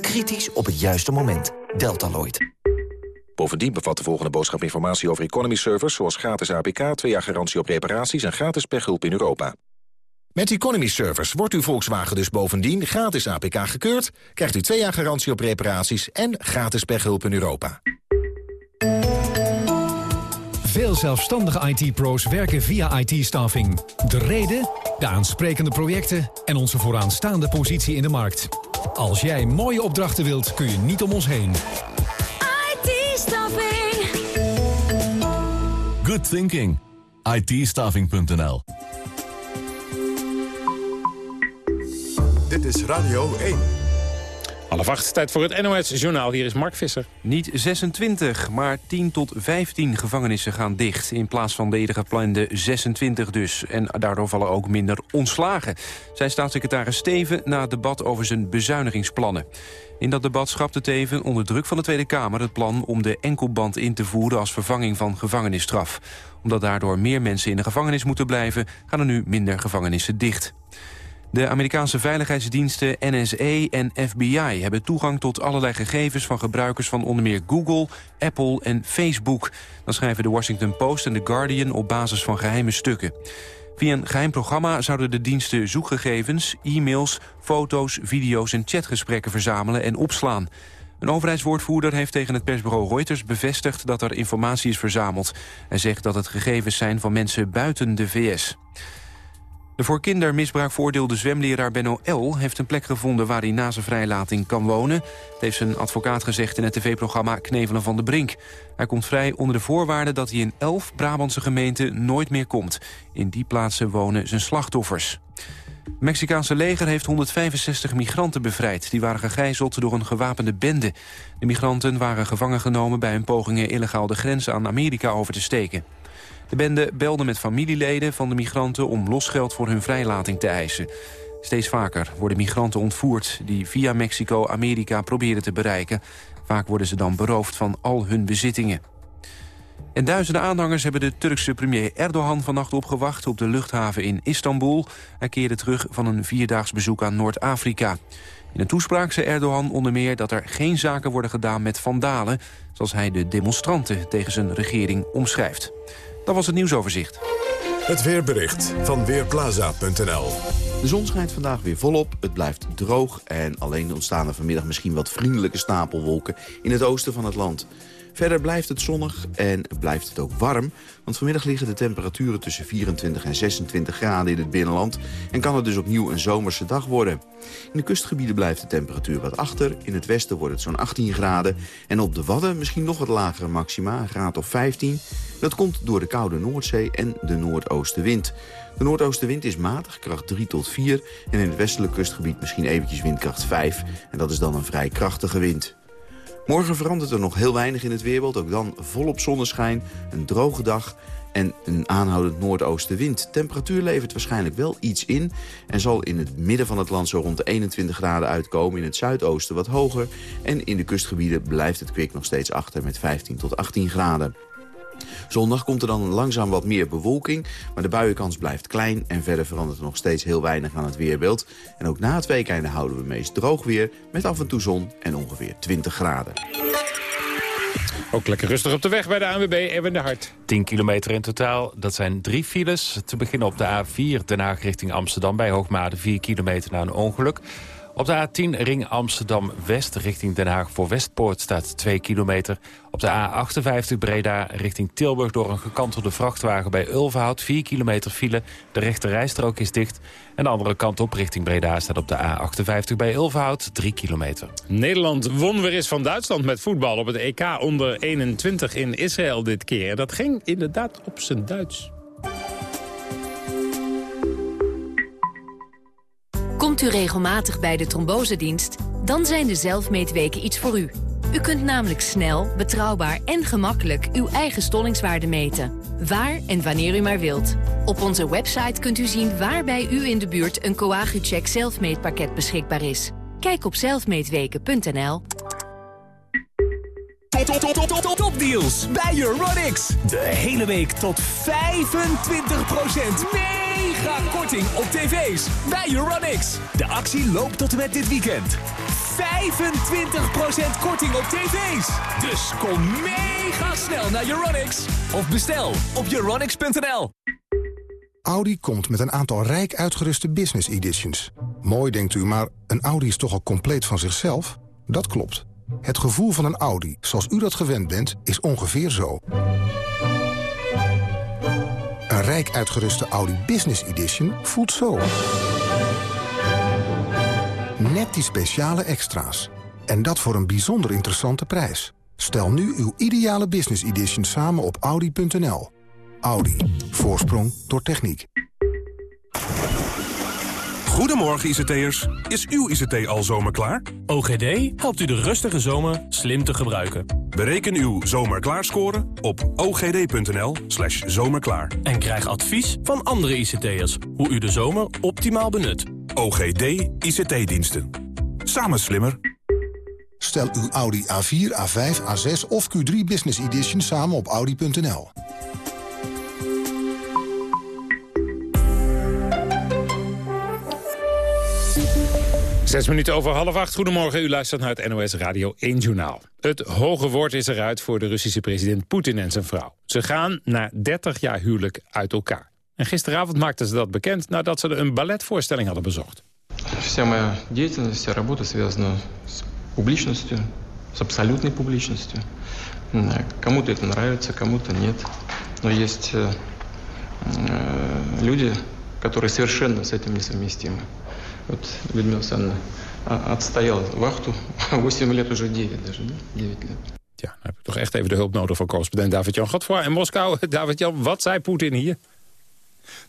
Kritisch op het juiste moment. Deltaloid. Bovendien bevat de volgende boodschap informatie over economy servers... zoals gratis APK, twee jaar garantie op reparaties en gratis pechhulp in Europa. Met Economy Servers wordt uw Volkswagen dus bovendien gratis APK gekeurd... krijgt u twee jaar garantie op reparaties en gratis pechhulp in Europa. Veel zelfstandige IT-pro's werken via IT-staffing. De reden, de aansprekende projecten en onze vooraanstaande positie in de markt. Als jij mooie opdrachten wilt, kun je niet om ons heen. IT-staffing. Good thinking. it Dit is Radio 1. Half acht, tijd voor het NOS-journaal. Hier is Mark Visser. Niet 26, maar 10 tot 15 gevangenissen gaan dicht. In plaats van de eerder geplande 26 dus. En daardoor vallen ook minder ontslagen. Zijn staatssecretaris Steven na het debat over zijn bezuinigingsplannen. In dat debat schrapte Teven onder druk van de Tweede Kamer... het plan om de enkelband in te voeren als vervanging van gevangenisstraf. Omdat daardoor meer mensen in de gevangenis moeten blijven... gaan er nu minder gevangenissen dicht. De Amerikaanse veiligheidsdiensten NSA en FBI hebben toegang tot allerlei gegevens van gebruikers van onder meer Google, Apple en Facebook. Dan schrijven de Washington Post en The Guardian op basis van geheime stukken. Via een geheim programma zouden de diensten zoekgegevens, e-mails, foto's, video's en chatgesprekken verzamelen en opslaan. Een overheidswoordvoerder heeft tegen het persbureau Reuters bevestigd dat er informatie is verzameld. Hij zegt dat het gegevens zijn van mensen buiten de VS. De voor kindermisbruik veroordeelde zwemleraar Benno L. heeft een plek gevonden waar hij na zijn vrijlating kan wonen. Dat heeft zijn advocaat gezegd in het tv-programma Knevelen van de Brink. Hij komt vrij onder de voorwaarde dat hij in elf Brabantse gemeenten nooit meer komt. In die plaatsen wonen zijn slachtoffers. Het Mexicaanse leger heeft 165 migranten bevrijd. Die waren gegijzeld door een gewapende bende. De migranten waren gevangen genomen bij hun pogingen illegaal de grens aan Amerika over te steken. De bende belde met familieleden van de migranten om losgeld voor hun vrijlating te eisen. Steeds vaker worden migranten ontvoerd die via Mexico Amerika proberen te bereiken. Vaak worden ze dan beroofd van al hun bezittingen. En duizenden aanhangers hebben de Turkse premier Erdogan vannacht opgewacht op de luchthaven in Istanbul. Hij keerde terug van een vierdaags bezoek aan Noord-Afrika. In een toespraak zei Erdogan onder meer dat er geen zaken worden gedaan met vandalen... zoals hij de demonstranten tegen zijn regering omschrijft. Dat was het nieuwsoverzicht. Het weerbericht van Weerplaza.nl De zon schijnt vandaag weer volop, het blijft droog... en alleen ontstaan er vanmiddag misschien wat vriendelijke stapelwolken... in het oosten van het land. Verder blijft het zonnig en blijft het ook warm. Want vanmiddag liggen de temperaturen tussen 24 en 26 graden in het binnenland. En kan het dus opnieuw een zomerse dag worden. In de kustgebieden blijft de temperatuur wat achter. In het westen wordt het zo'n 18 graden. En op de Wadden misschien nog wat lagere maxima, een graad of 15. Dat komt door de koude Noordzee en de noordoostenwind. De noordoostenwind is matig, kracht 3 tot 4. En in het westelijk kustgebied misschien eventjes windkracht 5. En dat is dan een vrij krachtige wind. Morgen verandert er nog heel weinig in het weerbeeld. Ook dan volop zonneschijn, een droge dag en een aanhoudend noordoostenwind. Temperatuur levert waarschijnlijk wel iets in... en zal in het midden van het land zo rond de 21 graden uitkomen... in het zuidoosten wat hoger. En in de kustgebieden blijft het kwik nog steeds achter met 15 tot 18 graden. Zondag komt er dan langzaam wat meer bewolking, maar de buienkans blijft klein... en verder verandert er nog steeds heel weinig aan het weerbeeld. En ook na het weekende houden we meest droog weer... met af en toe zon en ongeveer 20 graden. Ook lekker rustig op de weg bij de ANWB, Erwin de Hart. 10 kilometer in totaal, dat zijn drie files. Te beginnen op de A4 Den Haag richting Amsterdam bij Hoogmade 4 kilometer na een ongeluk. Op de A10 ring Amsterdam-West richting Den Haag voor Westpoort staat 2 kilometer. Op de A58 Breda richting Tilburg door een gekantelde vrachtwagen bij Ulverhout 4 kilometer file. De rechte rijstrook is dicht. En de andere kant op richting Breda staat op de A58 bij Ulverhout 3 kilometer. Nederland won weer eens van Duitsland met voetbal op het EK onder 21 in Israël dit keer. Dat ging inderdaad op zijn Duits. U regelmatig bij de trombosedienst? Dan zijn de zelfmeetweken iets voor u. U kunt namelijk snel, betrouwbaar en gemakkelijk uw eigen stollingswaarde meten. Waar en wanneer u maar wilt. Op onze website kunt u zien waar bij u in de buurt een Coagucheck zelfmeetpakket beschikbaar is. Kijk op zelfmeetweken.nl. Top, top, deals bij Euronics. De hele week tot 25% mega korting op tv's bij Euronics. De actie loopt tot en met dit weekend. 25% korting op tv's. Dus kom mega snel naar Euronics. Of bestel op euronics.nl. Audi komt met een aantal rijk uitgeruste business editions. Mooi denkt u, maar een Audi is toch al compleet van zichzelf? Dat klopt. Het gevoel van een Audi, zoals u dat gewend bent, is ongeveer zo. Een rijk uitgeruste Audi Business Edition voelt zo. Net die speciale extra's. En dat voor een bijzonder interessante prijs. Stel nu uw ideale Business Edition samen op Audi.nl. Audi. Voorsprong door techniek. Goedemorgen ICT'ers. Is uw ICT al zomerklaar? OGD helpt u de rustige zomer slim te gebruiken. Bereken uw zomerklaarscore op ogd.nl slash zomerklaar. En krijg advies van andere ICT'ers hoe u de zomer optimaal benut. OGD ICT-diensten. Samen slimmer. Stel uw Audi A4, A5, A6 of Q3 Business Edition samen op Audi.nl. Zes minuten over half acht. Goedemorgen, u luistert naar het NOS Radio 1 Journaal. Het hoge woord is eruit voor de Russische president Poetin en zijn vrouw. Ze gaan na 30 jaar huwelijk uit elkaar. En gisteravond maakten ze dat bekend nadat ze een balletvoorstelling hadden bezocht. Вся моя деятельность, вся работа связана с публичностью, с абсолютной публичностью. Кому-то это нравится, кому-то нет. Но есть э, люди, которые совершенно с этим несовместимы. Вот Людмила Александровна отстояла вахту [laughs] 8 лет, уже 9 даже, да? 9 лет. Ja, dan heb ik toch echt even de hulp nodig van correspondent David-Jan Godfroy in Moskou. [laughs] David-Jan, wat zei Poetin hier?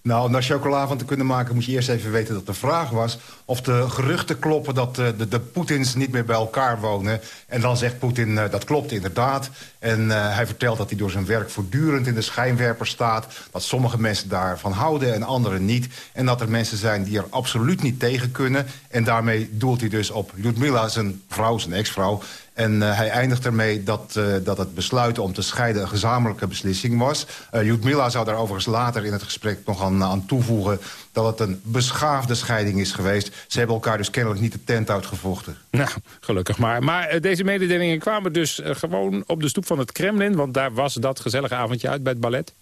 Nou, om daar chocola van te kunnen maken moet je eerst even weten dat de vraag was... of de geruchten kloppen dat de, de, de Poetins niet meer bij elkaar wonen. En dan zegt Poetin, uh, dat klopt inderdaad. En uh, hij vertelt dat hij door zijn werk voortdurend in de schijnwerper staat. Dat sommige mensen daarvan houden en anderen niet. En dat er mensen zijn die er absoluut niet tegen kunnen. En daarmee doelt hij dus op Ludmilla, zijn vrouw, zijn ex-vrouw... En uh, hij eindigt ermee dat, uh, dat het besluit om te scheiden een gezamenlijke beslissing was. Uh, Jutmila zou daar overigens later in het gesprek nog aan, aan, toevoegen... dat het een beschaafde scheiding is geweest. Ze hebben elkaar dus kennelijk niet de tent uitgevochten. Nou, gelukkig maar. Maar deze mededelingen kwamen dus gewoon op de stoep van het Kremlin... want daar was dat gezellige avondje uit bij het ballet.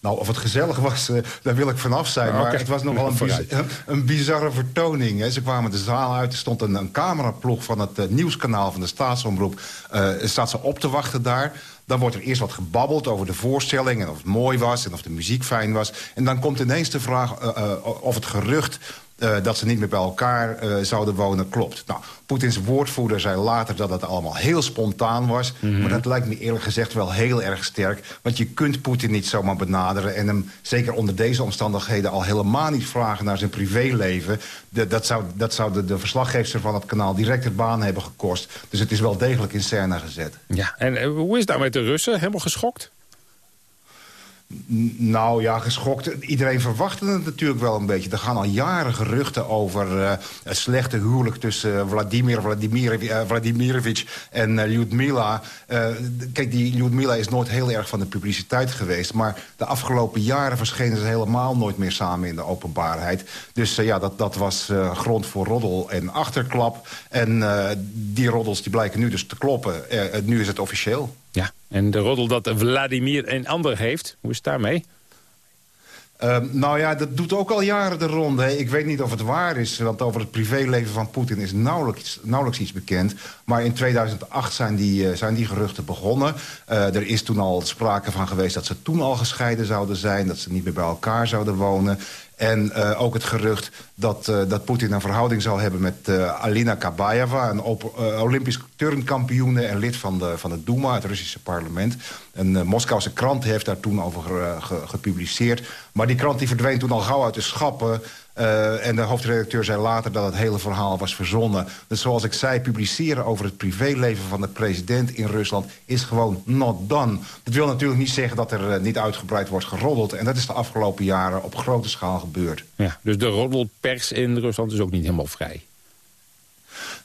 Nou, of het gezellig was, uh, daar wil ik vanaf zijn. Ah, maar het was nogal een, biz- een bizarre vertoning. Hè. Ze kwamen de zaal uit, er stond een, een cameraploeg van het eh, nieuwskanaal van de staatsomroep. eh staat ze op te wachten daar. Dan wordt er eerst wat gebabbeld over de voorstelling... en of het mooi was en of de muziek fijn was. En dan komt ineens de vraag eh, eh, of het gerucht... eh, dat ze niet meer bij elkaar eh, zouden wonen, klopt. Nou, Poetins woordvoerder zei later dat het allemaal heel spontaan was. Maar dat lijkt me eerlijk gezegd wel heel erg sterk. Want je kunt Poetin niet zomaar benaderen... en hem zeker onder deze omstandigheden al helemaal niet vragen naar zijn privéleven. De, dat zou, dat zou de, de verslaggever van het kanaal direct het baan hebben gekost. Dus het is wel degelijk in scène gezet. Ja, en eh, hoe is het nou met de Russen? Helemaal geschokt? Nou ja, geschokt. Iedereen verwachtte het natuurlijk wel een beetje. Er gaan al jaren geruchten over eh, het slechte huwelijk... tussen eh, Vladimir eh, Vladimirovich en d- kijk, die is nooit heel erg van de publiciteit geweest... maar de afgelopen jaren verschenen ze helemaal nooit meer samen in de openbaarheid. Dus ja, dat, dat was grond voor roddel en achterklap. En die roddels die blijken nu dus te kloppen. Nu is het officieel. Ja, en de roddel dat Vladimir een ander heeft, hoe is het daarmee? Ehm, nou ja, dat doet ook al jaren de ronde. hè. Ik weet niet of het waar is, want over het privéleven van Poetin is nauwelijks, nauwelijks iets bekend. Maar in 2008 zijn die, eh, zijn die geruchten begonnen. Eh, er is toen al sprake van geweest dat ze toen al gescheiden zouden zijn. Dat ze niet meer bij elkaar zouden wonen. En eh, ook het gerucht dat, eh, dat Poetin een verhouding zou hebben met eh, Alina Kabayeva... een Olympisch turnkampioene en lid van de, van het Duma, het Russische parlement. Een Moskouse krant heeft daar toen over ge- ge- gepubliceerd. Maar die krant die verdween toen al gauw uit de schappen... Eh, en de hoofdredacteur zei later dat het hele verhaal was verzonnen. Dus zoals ik zei, publiceren over het privéleven van de president in Rusland... is gewoon not done. Dat wil natuurlijk niet zeggen dat er eh, niet uitgebreid wordt geroddeld. En dat is de afgelopen jaren op grote schaal gebeurd. Ja, dus de roddelpers in Rusland is ook niet helemaal vrij.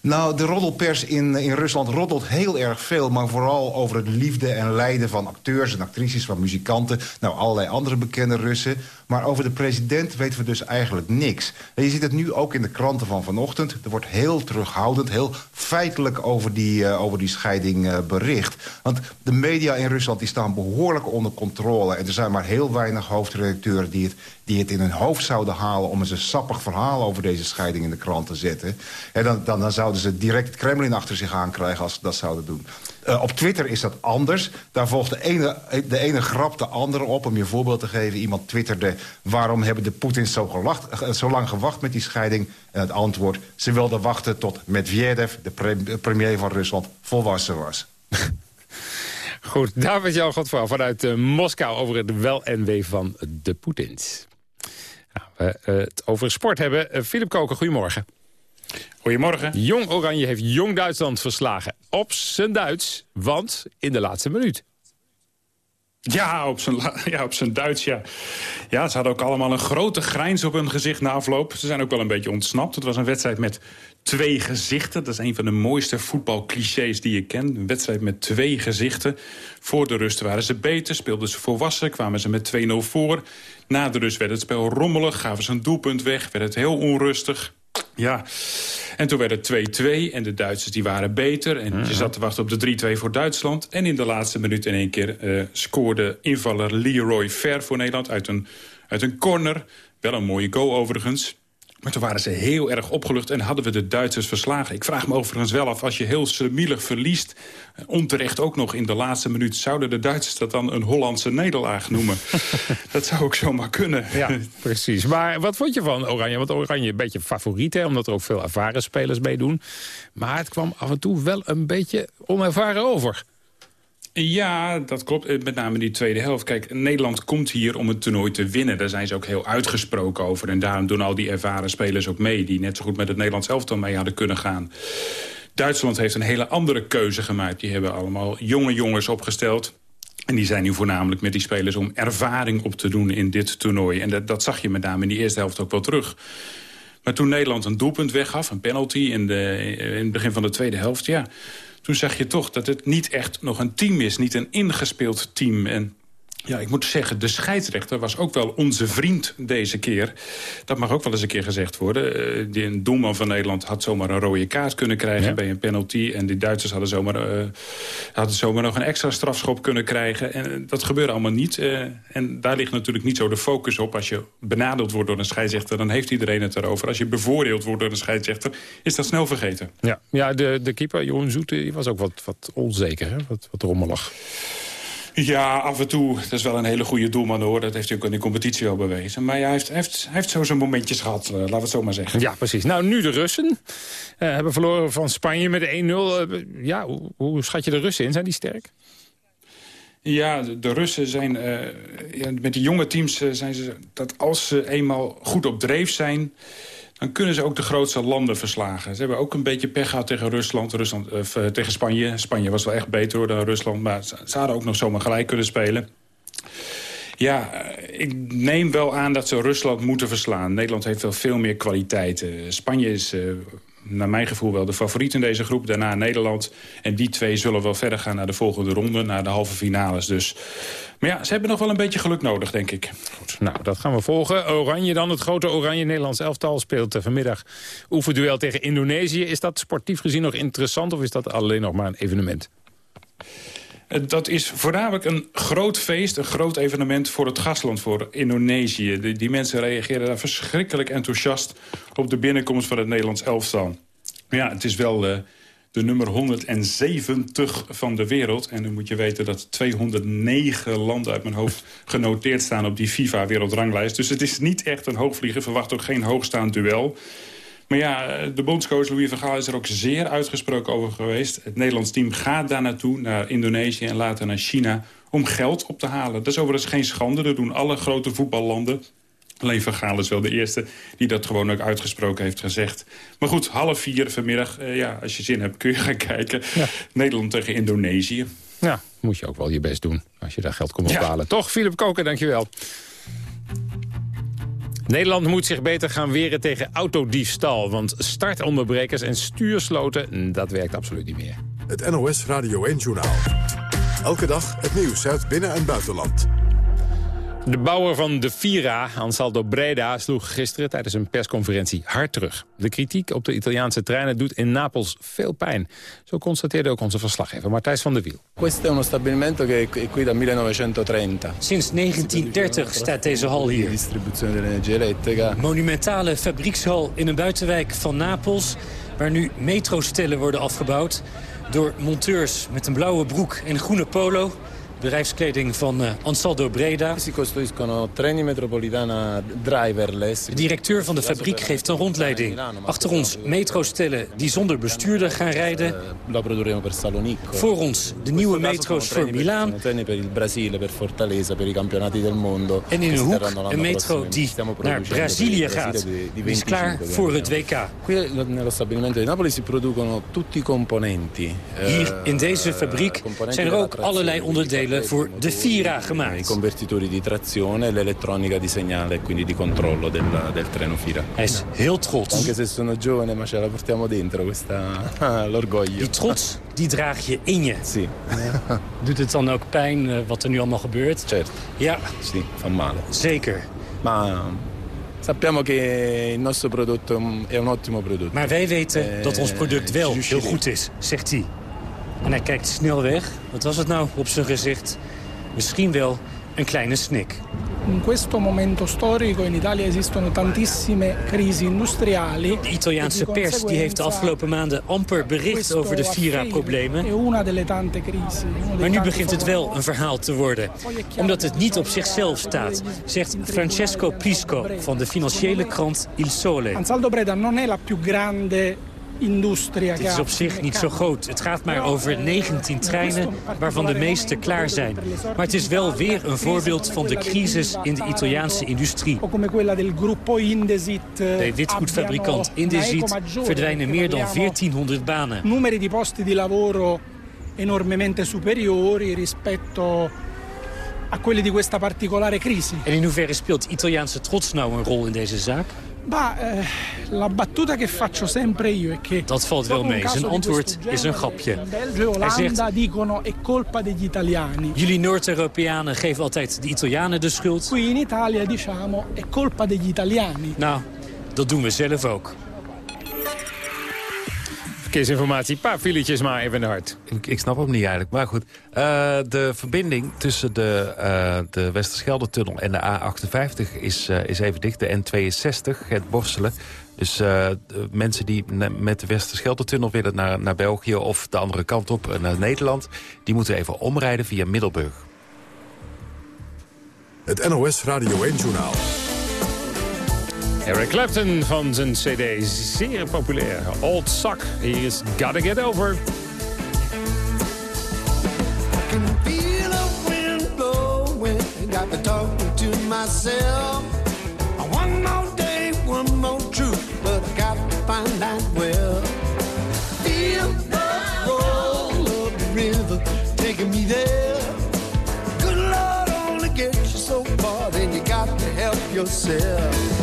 Nou, de roddelpers in, in Rusland roddelt heel erg veel... maar vooral over het liefde en lijden van acteurs en actrices... van muzikanten, nou, allerlei andere bekende Russen. Maar over de president weten we dus eigenlijk niks. En je ziet het nu ook in de kranten van vanochtend. Er wordt heel terughoudend, heel feitelijk over die, uh, over die scheiding uh, bericht. Want de media in Rusland die staan behoorlijk onder controle... en er zijn maar heel weinig hoofdredacteuren die het, die het in hun hoofd zouden halen... om eens een sappig verhaal over deze scheiding in de krant te zetten. En dan, dan, dan zouden ze direct het Kremlin achter zich aankrijgen als ze dat zouden doen. Uh, op Twitter is dat anders. Daar volgt de ene, de ene grap de andere op. Om je voorbeeld te geven, iemand twitterde... waarom hebben de Poetins zo, gelacht, zo lang gewacht met die scheiding? En het antwoord, ze wilden wachten tot Medvedev... de pre premier van Rusland, volwassen was. [laughs] Goed, David Jan Godfrouw vanuit Moskou... over het wel en wee van de Poetins. Nou, we het over sport hebben. Filip Koken, goedemorgen. Goedemorgen. Jong Oranje heeft Jong Duitsland verslagen. Op zijn Duits, want in de laatste minuut. Ja, op zijn, [laughs] ja, op zijn Duits, ja. Ja, ze hadden ook allemaal een grote grijns op hun gezicht na afloop. Ze zijn ook wel een beetje ontsnapt. Het was een wedstrijd met twee gezichten. Dat is een van de mooiste voetbalclichés die je kent. Een wedstrijd met twee gezichten. Voor de rust waren ze beter, speelden ze volwassen... kwamen ze met 2-0 voor. Na de rust werd het spel rommelig, gaven ze een doelpunt weg... werd het heel onrustig. Ja, en toen werd het 2-2 en de Duitsers die waren beter. En je zat te wachten op de 3-2 voor Duitsland. En in de laatste minuut in één keer uh, scoorde invaller Leroy Ver voor Nederland uit een, uit een corner. Wel een mooie goal overigens. Maar toen waren ze heel erg opgelucht en hadden we de Duitsers verslagen. Ik vraag me overigens wel af, als je heel semielig verliest... onterecht ook nog in de laatste minuut... zouden de Duitsers dat dan een Hollandse nederlaag noemen? [laughs] dat zou ook zomaar kunnen. Ja, precies. Maar wat vond je van Oranje? Want Oranje een beetje favoriet, hè, omdat er ook veel ervaren spelers meedoen. Maar het kwam af en toe wel een beetje onervaren over. Ja, dat klopt. Eh, met name die tweede helft. Kijk, Nederland komt hier om het toernooi te winnen. Daar zijn ze ook heel uitgesproken over. En daarom doen al die ervaren spelers ook mee... die net zo goed met het Nederlands elftal mee hadden kunnen gaan. Duitsland heeft een hele andere keuze gemaakt. Die hebben allemaal jonge jongens opgesteld. En die zijn nu voornamelijk met die spelers om ervaring op te doen in dit toernooi. En dat, dat zag je met name in die eerste helft ook wel terug. Maar toen Nederland een doelpunt weggaf, een penalty in, de, in het begin van de tweede helft... ja, toen zag je toch dat het niet echt nog een team is. Niet een ingespeeld team. En ja, ik moet zeggen, de scheidsrechter was ook wel onze vriend deze keer. Dat mag ook wel eens een keer gezegd worden. Uh, die, een doelman van Nederland had zomaar een rode kaart kunnen krijgen ja. bij een penalty. En die Duitsers hadden zomaar, uh, hadden zomaar nog een extra strafschop kunnen krijgen. En dat gebeurde allemaal niet. Uh, en daar ligt natuurlijk niet zo de focus op. Als je benadeeld wordt door een scheidsrechter, dan heeft iedereen het erover. Als je bevoordeeld wordt door een scheidsrechter, is dat snel vergeten. Ja, ja de, de keeper, Jeroen Zoete, was ook wat, wat onzeker, hè? Wat, wat rommelig. Ja, af en toe. Dat is wel een hele goede doelman hoor. Dat heeft hij ook in de competitie wel bewezen. Maar ja, hij heeft, heeft, heeft zo zijn momentjes gehad, uh, laten we het zo maar zeggen. Ja, precies. Nou, nu de Russen. Uh, hebben verloren van Spanje met 1-0. Uh, ja, hoe, hoe, schat je de Russen in? Zijn die sterk? Ja, de, de Russen zijn... ja, met die jonge teams zijn ze... dat als ze eenmaal goed op dreef zijn dan kunnen ze ook de grootste landen verslagen. Ze hebben ook een beetje pech gehad tegen Rusland, Rusland uh, tegen Spanje. Spanje was wel echt beter dan Rusland, maar ze hadden ook nog zomaar gelijk kunnen spelen. Ja, ik neem wel aan dat ze Rusland moeten verslaan. Nederland heeft wel veel meer kwaliteiten. Spanje is naar mijn gevoel wel de favoriet in deze groep. Daarna Nederland. En die twee zullen wel verder gaan naar de volgende ronde. Naar de halve finales dus. Maar ja, ze hebben nog wel een beetje geluk nodig, denk ik. Goed, nou, dat gaan we volgen. Oranje dan, het grote Oranje Nederlands elftal speelt vanmiddag oefenduel tegen Indonesië. Is dat sportief gezien nog interessant of is dat alleen nog maar een evenement? Dat is voornamelijk een groot feest, een groot evenement voor het gastland, voor Indonesië. Die, die mensen reageren daar verschrikkelijk enthousiast op de binnenkomst van het Nederlands elftal. Ja, het is wel uh, de nummer 170 van de wereld. En dan moet je weten dat 209 landen uit mijn hoofd [laughs] genoteerd staan op die FIFA-wereldranglijst. Dus het is niet echt een hoogvlieger, verwacht ook geen hoogstaand duel. Maar ja, de bondscoach Louis van Gaal is er ook zeer uitgesproken over geweest. Het Nederlands team gaat daar naartoe, naar Indonesië en later naar China... om geld op te halen. Dat is overigens geen schande, dat doen alle grote voetballanden. Alleen Van Gaal is wel de eerste die dat gewoon ook uitgesproken heeft gezegd. Maar goed, half vier vanmiddag, uh, ja, als je zin hebt kun je [laughs] gaan kijken. Ja. Nederland tegen Indonesië. Ja, moet je ook wel je best doen als je daar geld komt ophalen. Ja. Toch, Philip Koken, dankjewel. Nederland moet zich beter gaan weren tegen autodiefstal. Want startonderbrekers en stuursloten, dat werkt absoluut niet meer. Het NOS Radio 1-journaal. Elke dag het nieuws uit binnen- en buitenland. De bouwer van de Vira, Ansaldo Breda, sloeg gisteren tijdens een persconferentie hard terug. De kritiek op de Italiaanse treinen doet in Napels veel pijn. Zo constateerde ook onze verslaggever Martijs van der Wiel. Questo è uno stabilimento che è qui dal 1930. Sinds 1930 staat deze hal hier. Distribuzione dell'energia elettrica. Monumentale fabriekshal in een buitenwijk van Napels... waar nu metrostellen worden afgebouwd door monteurs met een blauwe broek en een groene polo bedrijfskleding van uh, Ansaldo Breda. De directeur van de fabriek geeft een rondleiding. Achter ons metrostellen die zonder bestuurder gaan rijden. Per Salonico. Voor ons de nieuwe metro's voor Milaan. En in een hoek een metro die naar Brazilië gaat. Die is klaar voor het WK. Hier in deze fabriek zijn er ook allerlei onderdelen voor de Vira gemaakt. I convertitori di trazione e l'elettronica di segnale, quindi di controllo del, del treno Vira. Hij is heel trots. Anche se sono giovane, ma ce la portiamo dentro, questa [laughs] l'orgoglio. Die trots, die draag je in je. Sì. [laughs] Doet het dan ook pijn uh, wat er nu allemaal gebeurt? Certo. Ja. Sì, fa male. Zeker. Ma sappiamo che il nostro prodotto è un ottimo prodotto. Maar wij weten eh, dat ons product wel heel goed is, zegt hij. En hij kijkt snel weg. Wat was het nou op zijn gezicht? Misschien wel een kleine snik. In questo momento storico in Italia esistono tantissime crisi industriali. De Italiaanse pers die heeft de afgelopen maanden amper bericht over de Vira-problemen. Maar nu begint het wel een verhaal te worden. Omdat het niet op zichzelf staat, zegt Francesco Pisco van de financiële krant Il Sole. Ansaldo Breda non è la più grande het is op zich niet zo groot. Het gaat maar over 19 treinen, waarvan de meeste klaar zijn. Maar het is wel weer een voorbeeld van de crisis in de Italiaanse industrie. Bij witgoedfabrikant Indesit verdwijnen meer dan 1400 banen. Numeri di posti di lavoro enormemente superiori rispetto a quelli di questa particolare crisi. En in hoeverre speelt Italiaanse trots nou een rol in deze zaak? Bah, eh, la battuta che faccio sempre io è che... Dat valt wel mee. Zijn antwoord is een grapje. Hij zegt, dicono è colpa degli italiani. Jullie Noord-Europeanen geven altijd de Italianen de schuld. Qui in Italia diciamo è colpa degli italiani. Nou, dat doen we zelf ook. Verkeersinformatie, een paar filetjes maar even in de hart. Ik, ik snap hem niet eigenlijk, maar goed. Uh, de verbinding tussen de, uh, de Westerschelde-tunnel en de A58 is, uh, is even dicht. De N62, het Borselen. Dus mensen die met de Westerschelde-tunnel willen naar, naar België... of de andere kant op naar Nederland... die moeten even omrijden via Middelburg. Het NOS Radio 1-journaal. Eric Clapton van zijn cd, zeer populair. Old Sock, hier is Gotta Get Over. I can feel a wind blowing, got me talking to myself. One more day, one more truth, but I got to find that well. Feel the roll of the river, taking me there. Good Lord, only you so far, then you got to help yourself.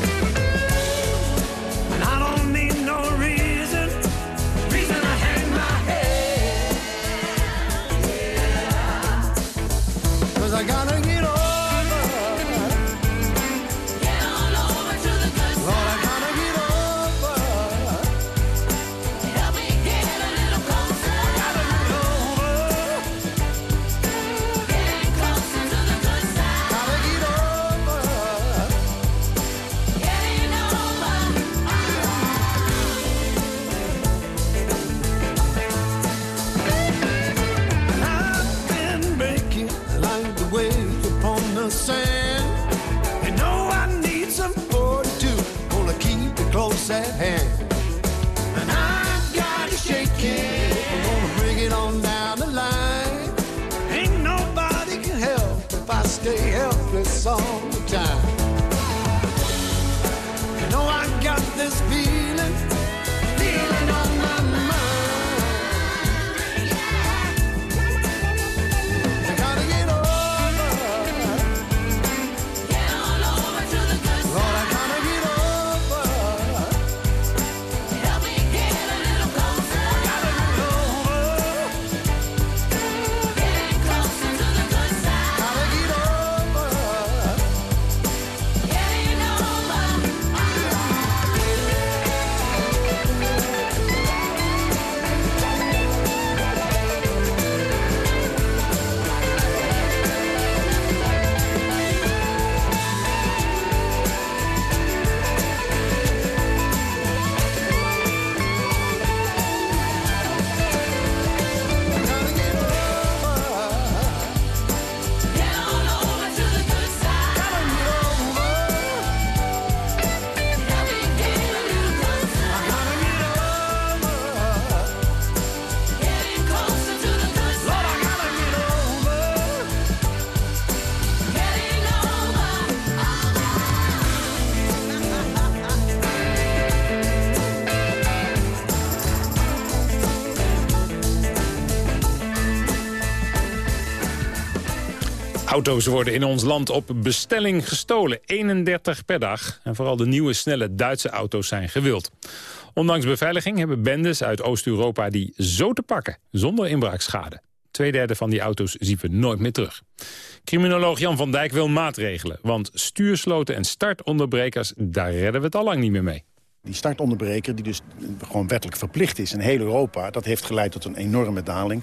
Auto's worden in ons land op bestelling gestolen. 31 per dag. En vooral de nieuwe snelle Duitse auto's zijn gewild. Ondanks beveiliging hebben bendes uit Oost-Europa die zo te pakken. Zonder inbraakschade. Tweederde van die auto's zien we nooit meer terug. Criminoloog Jan van Dijk wil maatregelen. Want stuursloten en startonderbrekers, daar redden we het al lang niet meer mee. Die startonderbreker, die dus gewoon wettelijk verplicht is in heel Europa... dat heeft geleid tot een enorme daling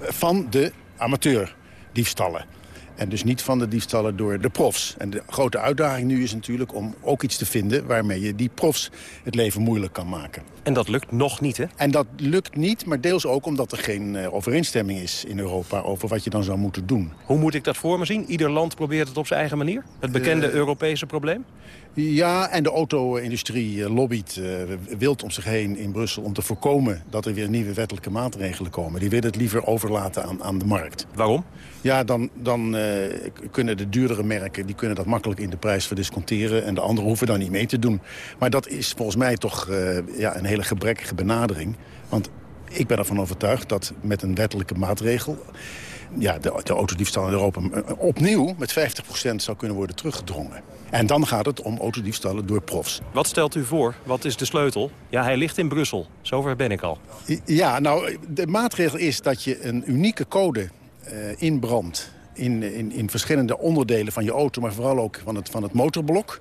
van de amateurdiefstallen. En dus niet van de diefstallen door de profs. En de grote uitdaging nu is natuurlijk om ook iets te vinden... waarmee je die profs het leven moeilijk kan maken. En dat lukt nog niet, hè? En dat lukt niet, maar deels ook omdat er geen uh, overeenstemming is in Europa... over wat je dan zou moeten doen. Hoe moet ik dat voor me zien? Ieder land probeert het op zijn eigen manier? Het bekende uh, Europese probleem? Ja, en de auto-industrie uh, lobbyt wild om zich heen in Brussel... om te voorkomen dat er weer nieuwe wettelijke maatregelen komen. Die willen het liever overlaten aan, aan de markt. Waarom? Ja, dan, dan kunnen de duurdere merken die kunnen dat makkelijk in de prijs verdisconteren... en de anderen hoeven daar niet mee te doen. Maar dat is volgens mij toch ja, een hele gebrekkige benadering. Want ik ben ervan overtuigd dat met een wettelijke maatregel... Ja, de, de autodiefstal in Europa opnieuw met 50% zou kunnen worden teruggedrongen. En dan gaat het om autodiefstallen door profs. Wat stelt u voor? Wat is de sleutel? Ja, hij ligt in Brussel. Zover ben ik al. Ja, nou, de maatregel is dat je een unieke code uh, inbrandt... In, in, in verschillende onderdelen van je auto, maar vooral ook van het, van het motorblok.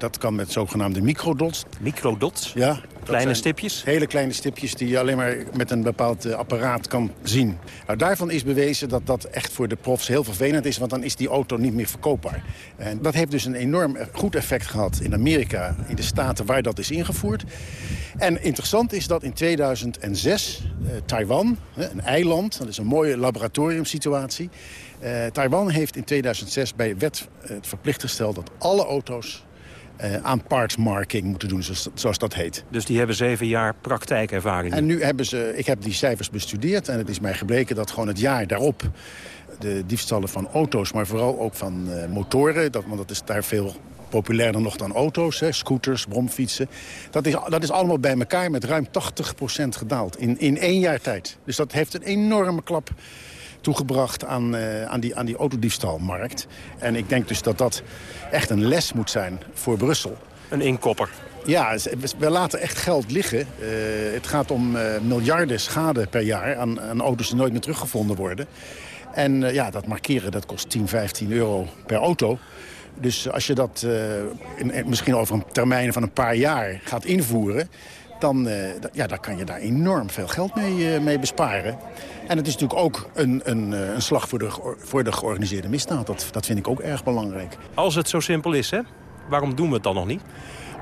Dat kan met zogenaamde microdots. Microdots? Ja. Kleine stipjes? Hele kleine stipjes die je alleen maar met een bepaald uh, apparaat kan zien. Nou, daarvan is bewezen dat dat echt voor de profs heel vervelend is... want dan is die auto niet meer verkoopbaar. En dat heeft dus een enorm goed effect gehad in Amerika... in de staten waar dat is ingevoerd. En interessant is dat in 2006 uh, Taiwan, een eiland... dat is een mooie laboratoriumsituatie... Uh, Taiwan heeft in 2006 bij wet het verplicht gesteld dat alle auto's uh, aan partsmarking moeten doen, zoals, zoals, dat heet. Dus die hebben zeven jaar praktijkervaring? En nu hebben ze, ik heb die cijfers bestudeerd en het is mij gebleken dat gewoon het jaar daarop de diefstallen van auto's, maar vooral ook van uh, motoren, dat, want dat is daar veel populairder nog dan auto's, hè, scooters, bromfietsen. Dat is, dat is allemaal bij elkaar met ruim 80% gedaald in, in één jaar tijd. Dus dat heeft een enorme klap toegebracht aan, uh, aan, die, aan die autodiefstalmarkt. En ik denk dus dat dat echt een les moet zijn voor Brussel. Een inkopper. Ja, we laten echt geld liggen. Uh, het gaat om uh, miljarden schade per jaar aan, aan, auto's die nooit meer teruggevonden worden. En uh, ja, dat markeren dat kost 10, 15 euro per auto. Dus als je dat in, misschien over een termijn van een paar jaar gaat invoeren... dan ja, dan kan je daar enorm veel geld mee, mee besparen. En het is natuurlijk ook een, een, een slag voor de, voor de georganiseerde misdaad. Dat, dat vind ik ook erg belangrijk. Als het zo simpel is, hè? waarom doen we het dan nog niet?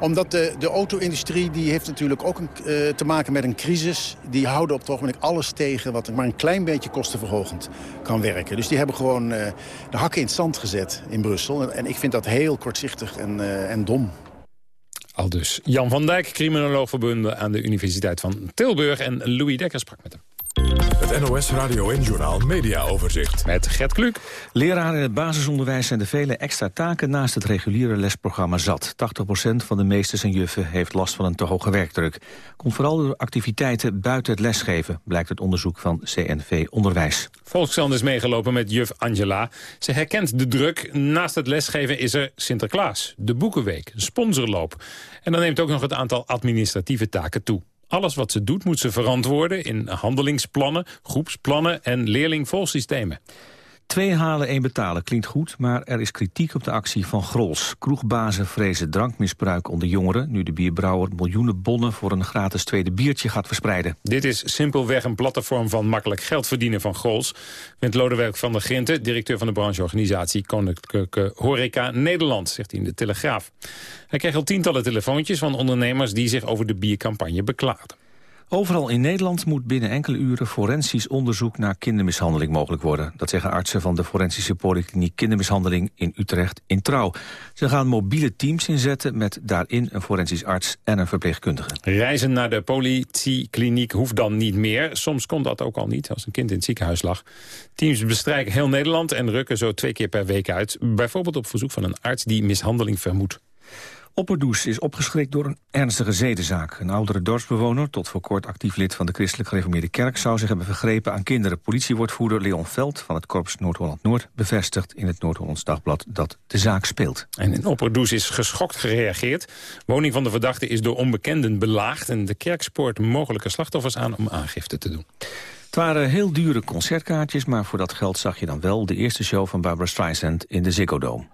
Omdat de, de auto-industrie die heeft natuurlijk ook een, uh, te maken met een crisis. Die houden op het ogenblik alles tegen wat maar een klein beetje kostenverhogend kan werken. Dus die hebben gewoon uh, de hakken in het zand gezet in Brussel. En ik vind dat heel kortzichtig en, uh, en dom. Al dus Jan van Dijk, criminoloog verbonden aan de Universiteit van Tilburg. En Louis Dekker sprak met hem. Het NOS Radio en Journal Media Overzicht. Met Gert Kluk. Leraren in het basisonderwijs zijn de vele extra taken naast het reguliere lesprogramma zat. 80% van de meesters en juffen heeft last van een te hoge werkdruk. Komt vooral door activiteiten buiten het lesgeven, blijkt het onderzoek van CNV Onderwijs. Volkskrant is meegelopen met juf Angela. Ze herkent de druk. Naast het lesgeven is er Sinterklaas, de Boekenweek, sponsorloop. En dan neemt ook nog het aantal administratieve taken toe. Alles wat ze doet moet ze verantwoorden in handelingsplannen, groepsplannen en leerlingvolsystemen. Twee halen, één betalen klinkt goed, maar er is kritiek op de actie van Grols. Kroegbazen vrezen drankmisbruik onder jongeren... nu de bierbrouwer miljoenen bonnen voor een gratis tweede biertje gaat verspreiden. Dit is simpelweg een platteform van makkelijk geld verdienen van Grols... vindt Lodewijk van der Grinten, directeur van de brancheorganisatie... Koninklijke Horeca Nederland, zegt hij in de Telegraaf. Hij kreeg al tientallen telefoontjes van ondernemers... die zich over de biercampagne beklaagden. Overal in Nederland moet binnen enkele uren forensisch onderzoek naar kindermishandeling mogelijk worden. Dat zeggen artsen van de forensische polykliniek kindermishandeling in Utrecht in Trouw. Ze gaan mobiele teams inzetten met daarin een forensisch arts en een verpleegkundige. Reizen naar de politiekliniek hoeft dan niet meer. Soms kon dat ook al niet als een kind in het ziekenhuis lag. Teams bestrijken heel Nederland en rukken zo twee keer per week uit. Bijvoorbeeld op verzoek van een arts die mishandeling vermoedt. Opperdoes is opgeschrikt door een ernstige zedenzaak. Een oudere dorpsbewoner, tot voor kort actief lid van de Christelijk Gereformeerde Kerk... zou zich hebben vergrepen aan kinderen. Politiewoordvoerder Leon Veld van het Korps Noord-Holland-Noord... bevestigt in het Noord-Hollands Dagblad dat de zaak speelt. En in Opperdoes is geschokt gereageerd. Woning van de verdachte is door onbekenden belaagd... en de kerk spoort mogelijke slachtoffers aan om aangifte te doen. Het waren heel dure concertkaartjes, maar voor dat geld zag je dan wel... de eerste show van Barbara Streisand in de Ziggo Dome.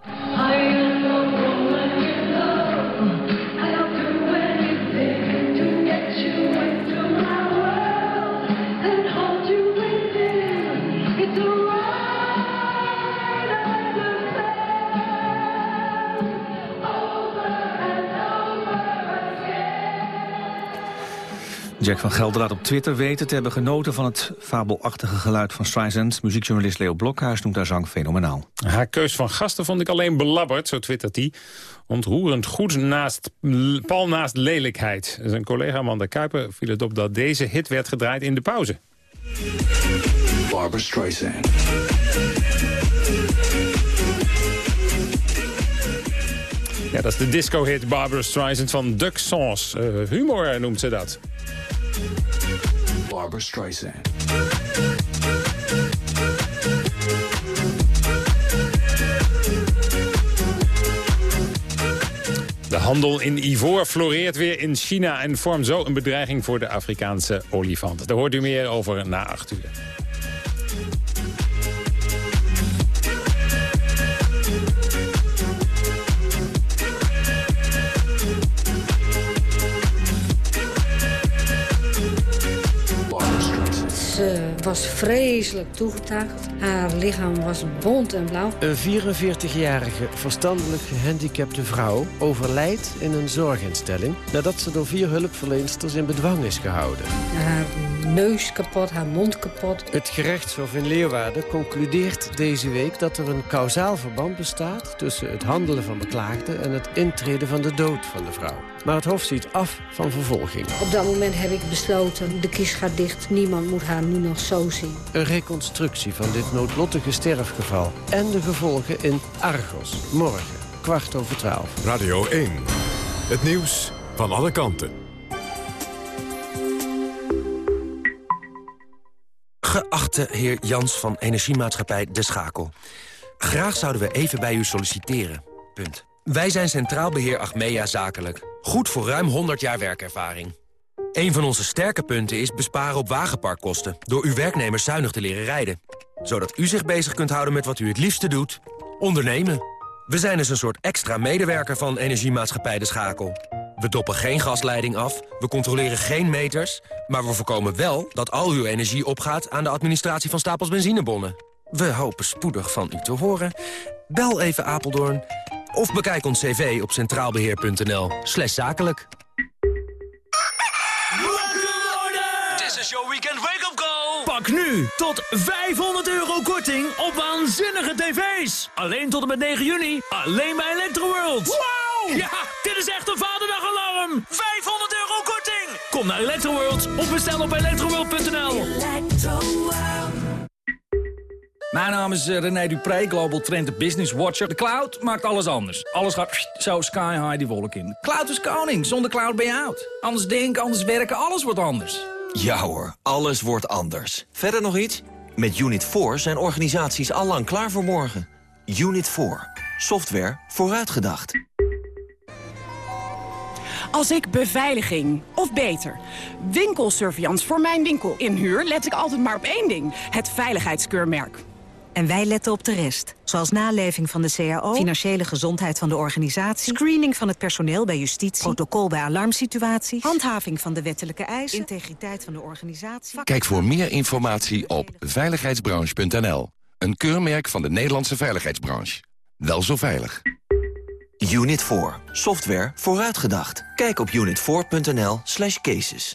Jack van Gelder laat op Twitter weten te hebben genoten van het fabelachtige geluid van Streisand. Muziekjournalist Leo Blokhuis noemt haar zang fenomenaal. Haar keus van gasten vond ik alleen belabberd, zo twittert hij. Ontroerend goed naast, pal naast lelijkheid. Zijn collega Amanda Kuiper viel het op dat deze hit werd gedraaid in de pauze. Barbara Streisand. Ja, dat is de disco-hit Barbara Streisand van Duck Sauce. Uh, humor noemt ze dat. Barbara Streisand. De handel in ivoor floreert weer in China en vormt zo een bedreiging voor de Afrikaanse olifant. Daar hoort u meer over na acht uur. Ze was vreselijk toegetakt. Haar lichaam was bont en blauw. Een 44-jarige verstandelijk gehandicapte vrouw overlijdt in een zorginstelling... nadat ze door vier hulpverlensters in bedwang is gehouden. Haar neus kapot, haar mond kapot. Het gerechtshof in Leeuwarden concludeert deze week dat er een kausaal verband bestaat... tussen het handelen van beklaagden en het intreden van de dood van de vrouw. Maar het Hof ziet af van vervolging. Op dat moment heb ik besloten, de kist gaat dicht. Niemand moet haar nu nog zo zien. Een reconstructie van dit noodlottige sterfgeval. En de gevolgen in Argos. Morgen, kwart over twaalf. Radio 1. Het nieuws van alle kanten. Geachte heer Jans van Energiemaatschappij De Schakel. Graag zouden we even bij u solliciteren. Punt. Wij zijn Centraal Beheer Achmea Zakelijk. Goed voor ruim 100 jaar werkervaring. Een van onze sterke punten is besparen op wagenparkkosten... door uw werknemers zuinig te leren rijden. Zodat u zich bezig kunt houden met wat u het liefste doet. Ondernemen. We zijn dus een soort extra medewerker van Energiemaatschappij De Schakel. We doppen geen gasleiding af, we controleren geen meters... maar we voorkomen wel dat al uw energie opgaat... aan de administratie van stapels benzinebonnen. We hopen spoedig van u te horen. Bel even Apeldoorn of bekijk ons cv op centraalbeheer.nl zakelijk. Pak nu tot 500 euro korting op waanzinnige tv's. Alleen tot en met 9 juni. Alleen bij Electroworld. Wow! Ja, dit is echt een vaderdagalarm. 500 euro korting. Kom naar Electroworld of bestel op electroworld.nl. Mijn naam is eh, René Dupré, Global Trend Business Watcher. De cloud maakt alles anders. Alles gaat zo sky high die wolk in. Cloud is koning, zonder cloud ben je oud. Anders denken, anders werken, alles wordt anders. Ja hoor, alles wordt anders. Verder nog iets? Met Unit 4 zijn organisaties allang klaar voor morgen. Unit 4. Software vooruitgedacht. Als ik beveiliging, of beter, winkelsurveillance voor mijn winkel inhuur... let ik altijd maar op één ding, het veiligheidskeurmerk. En wij letten op de rest. Zoals naleving van de CAO, financiële gezondheid van de organisatie... screening van het personeel bij justitie, protocol bij alarmsituaties... handhaving van de wettelijke eisen, integriteit van de organisatie... Kijk voor meer informatie op veiligheidsbranche.nl. Een keurmerk van de Nederlandse veiligheidsbranche. Wel zo veilig. Unit 4. Software vooruitgedacht. Kijk op unit4.nl slash cases.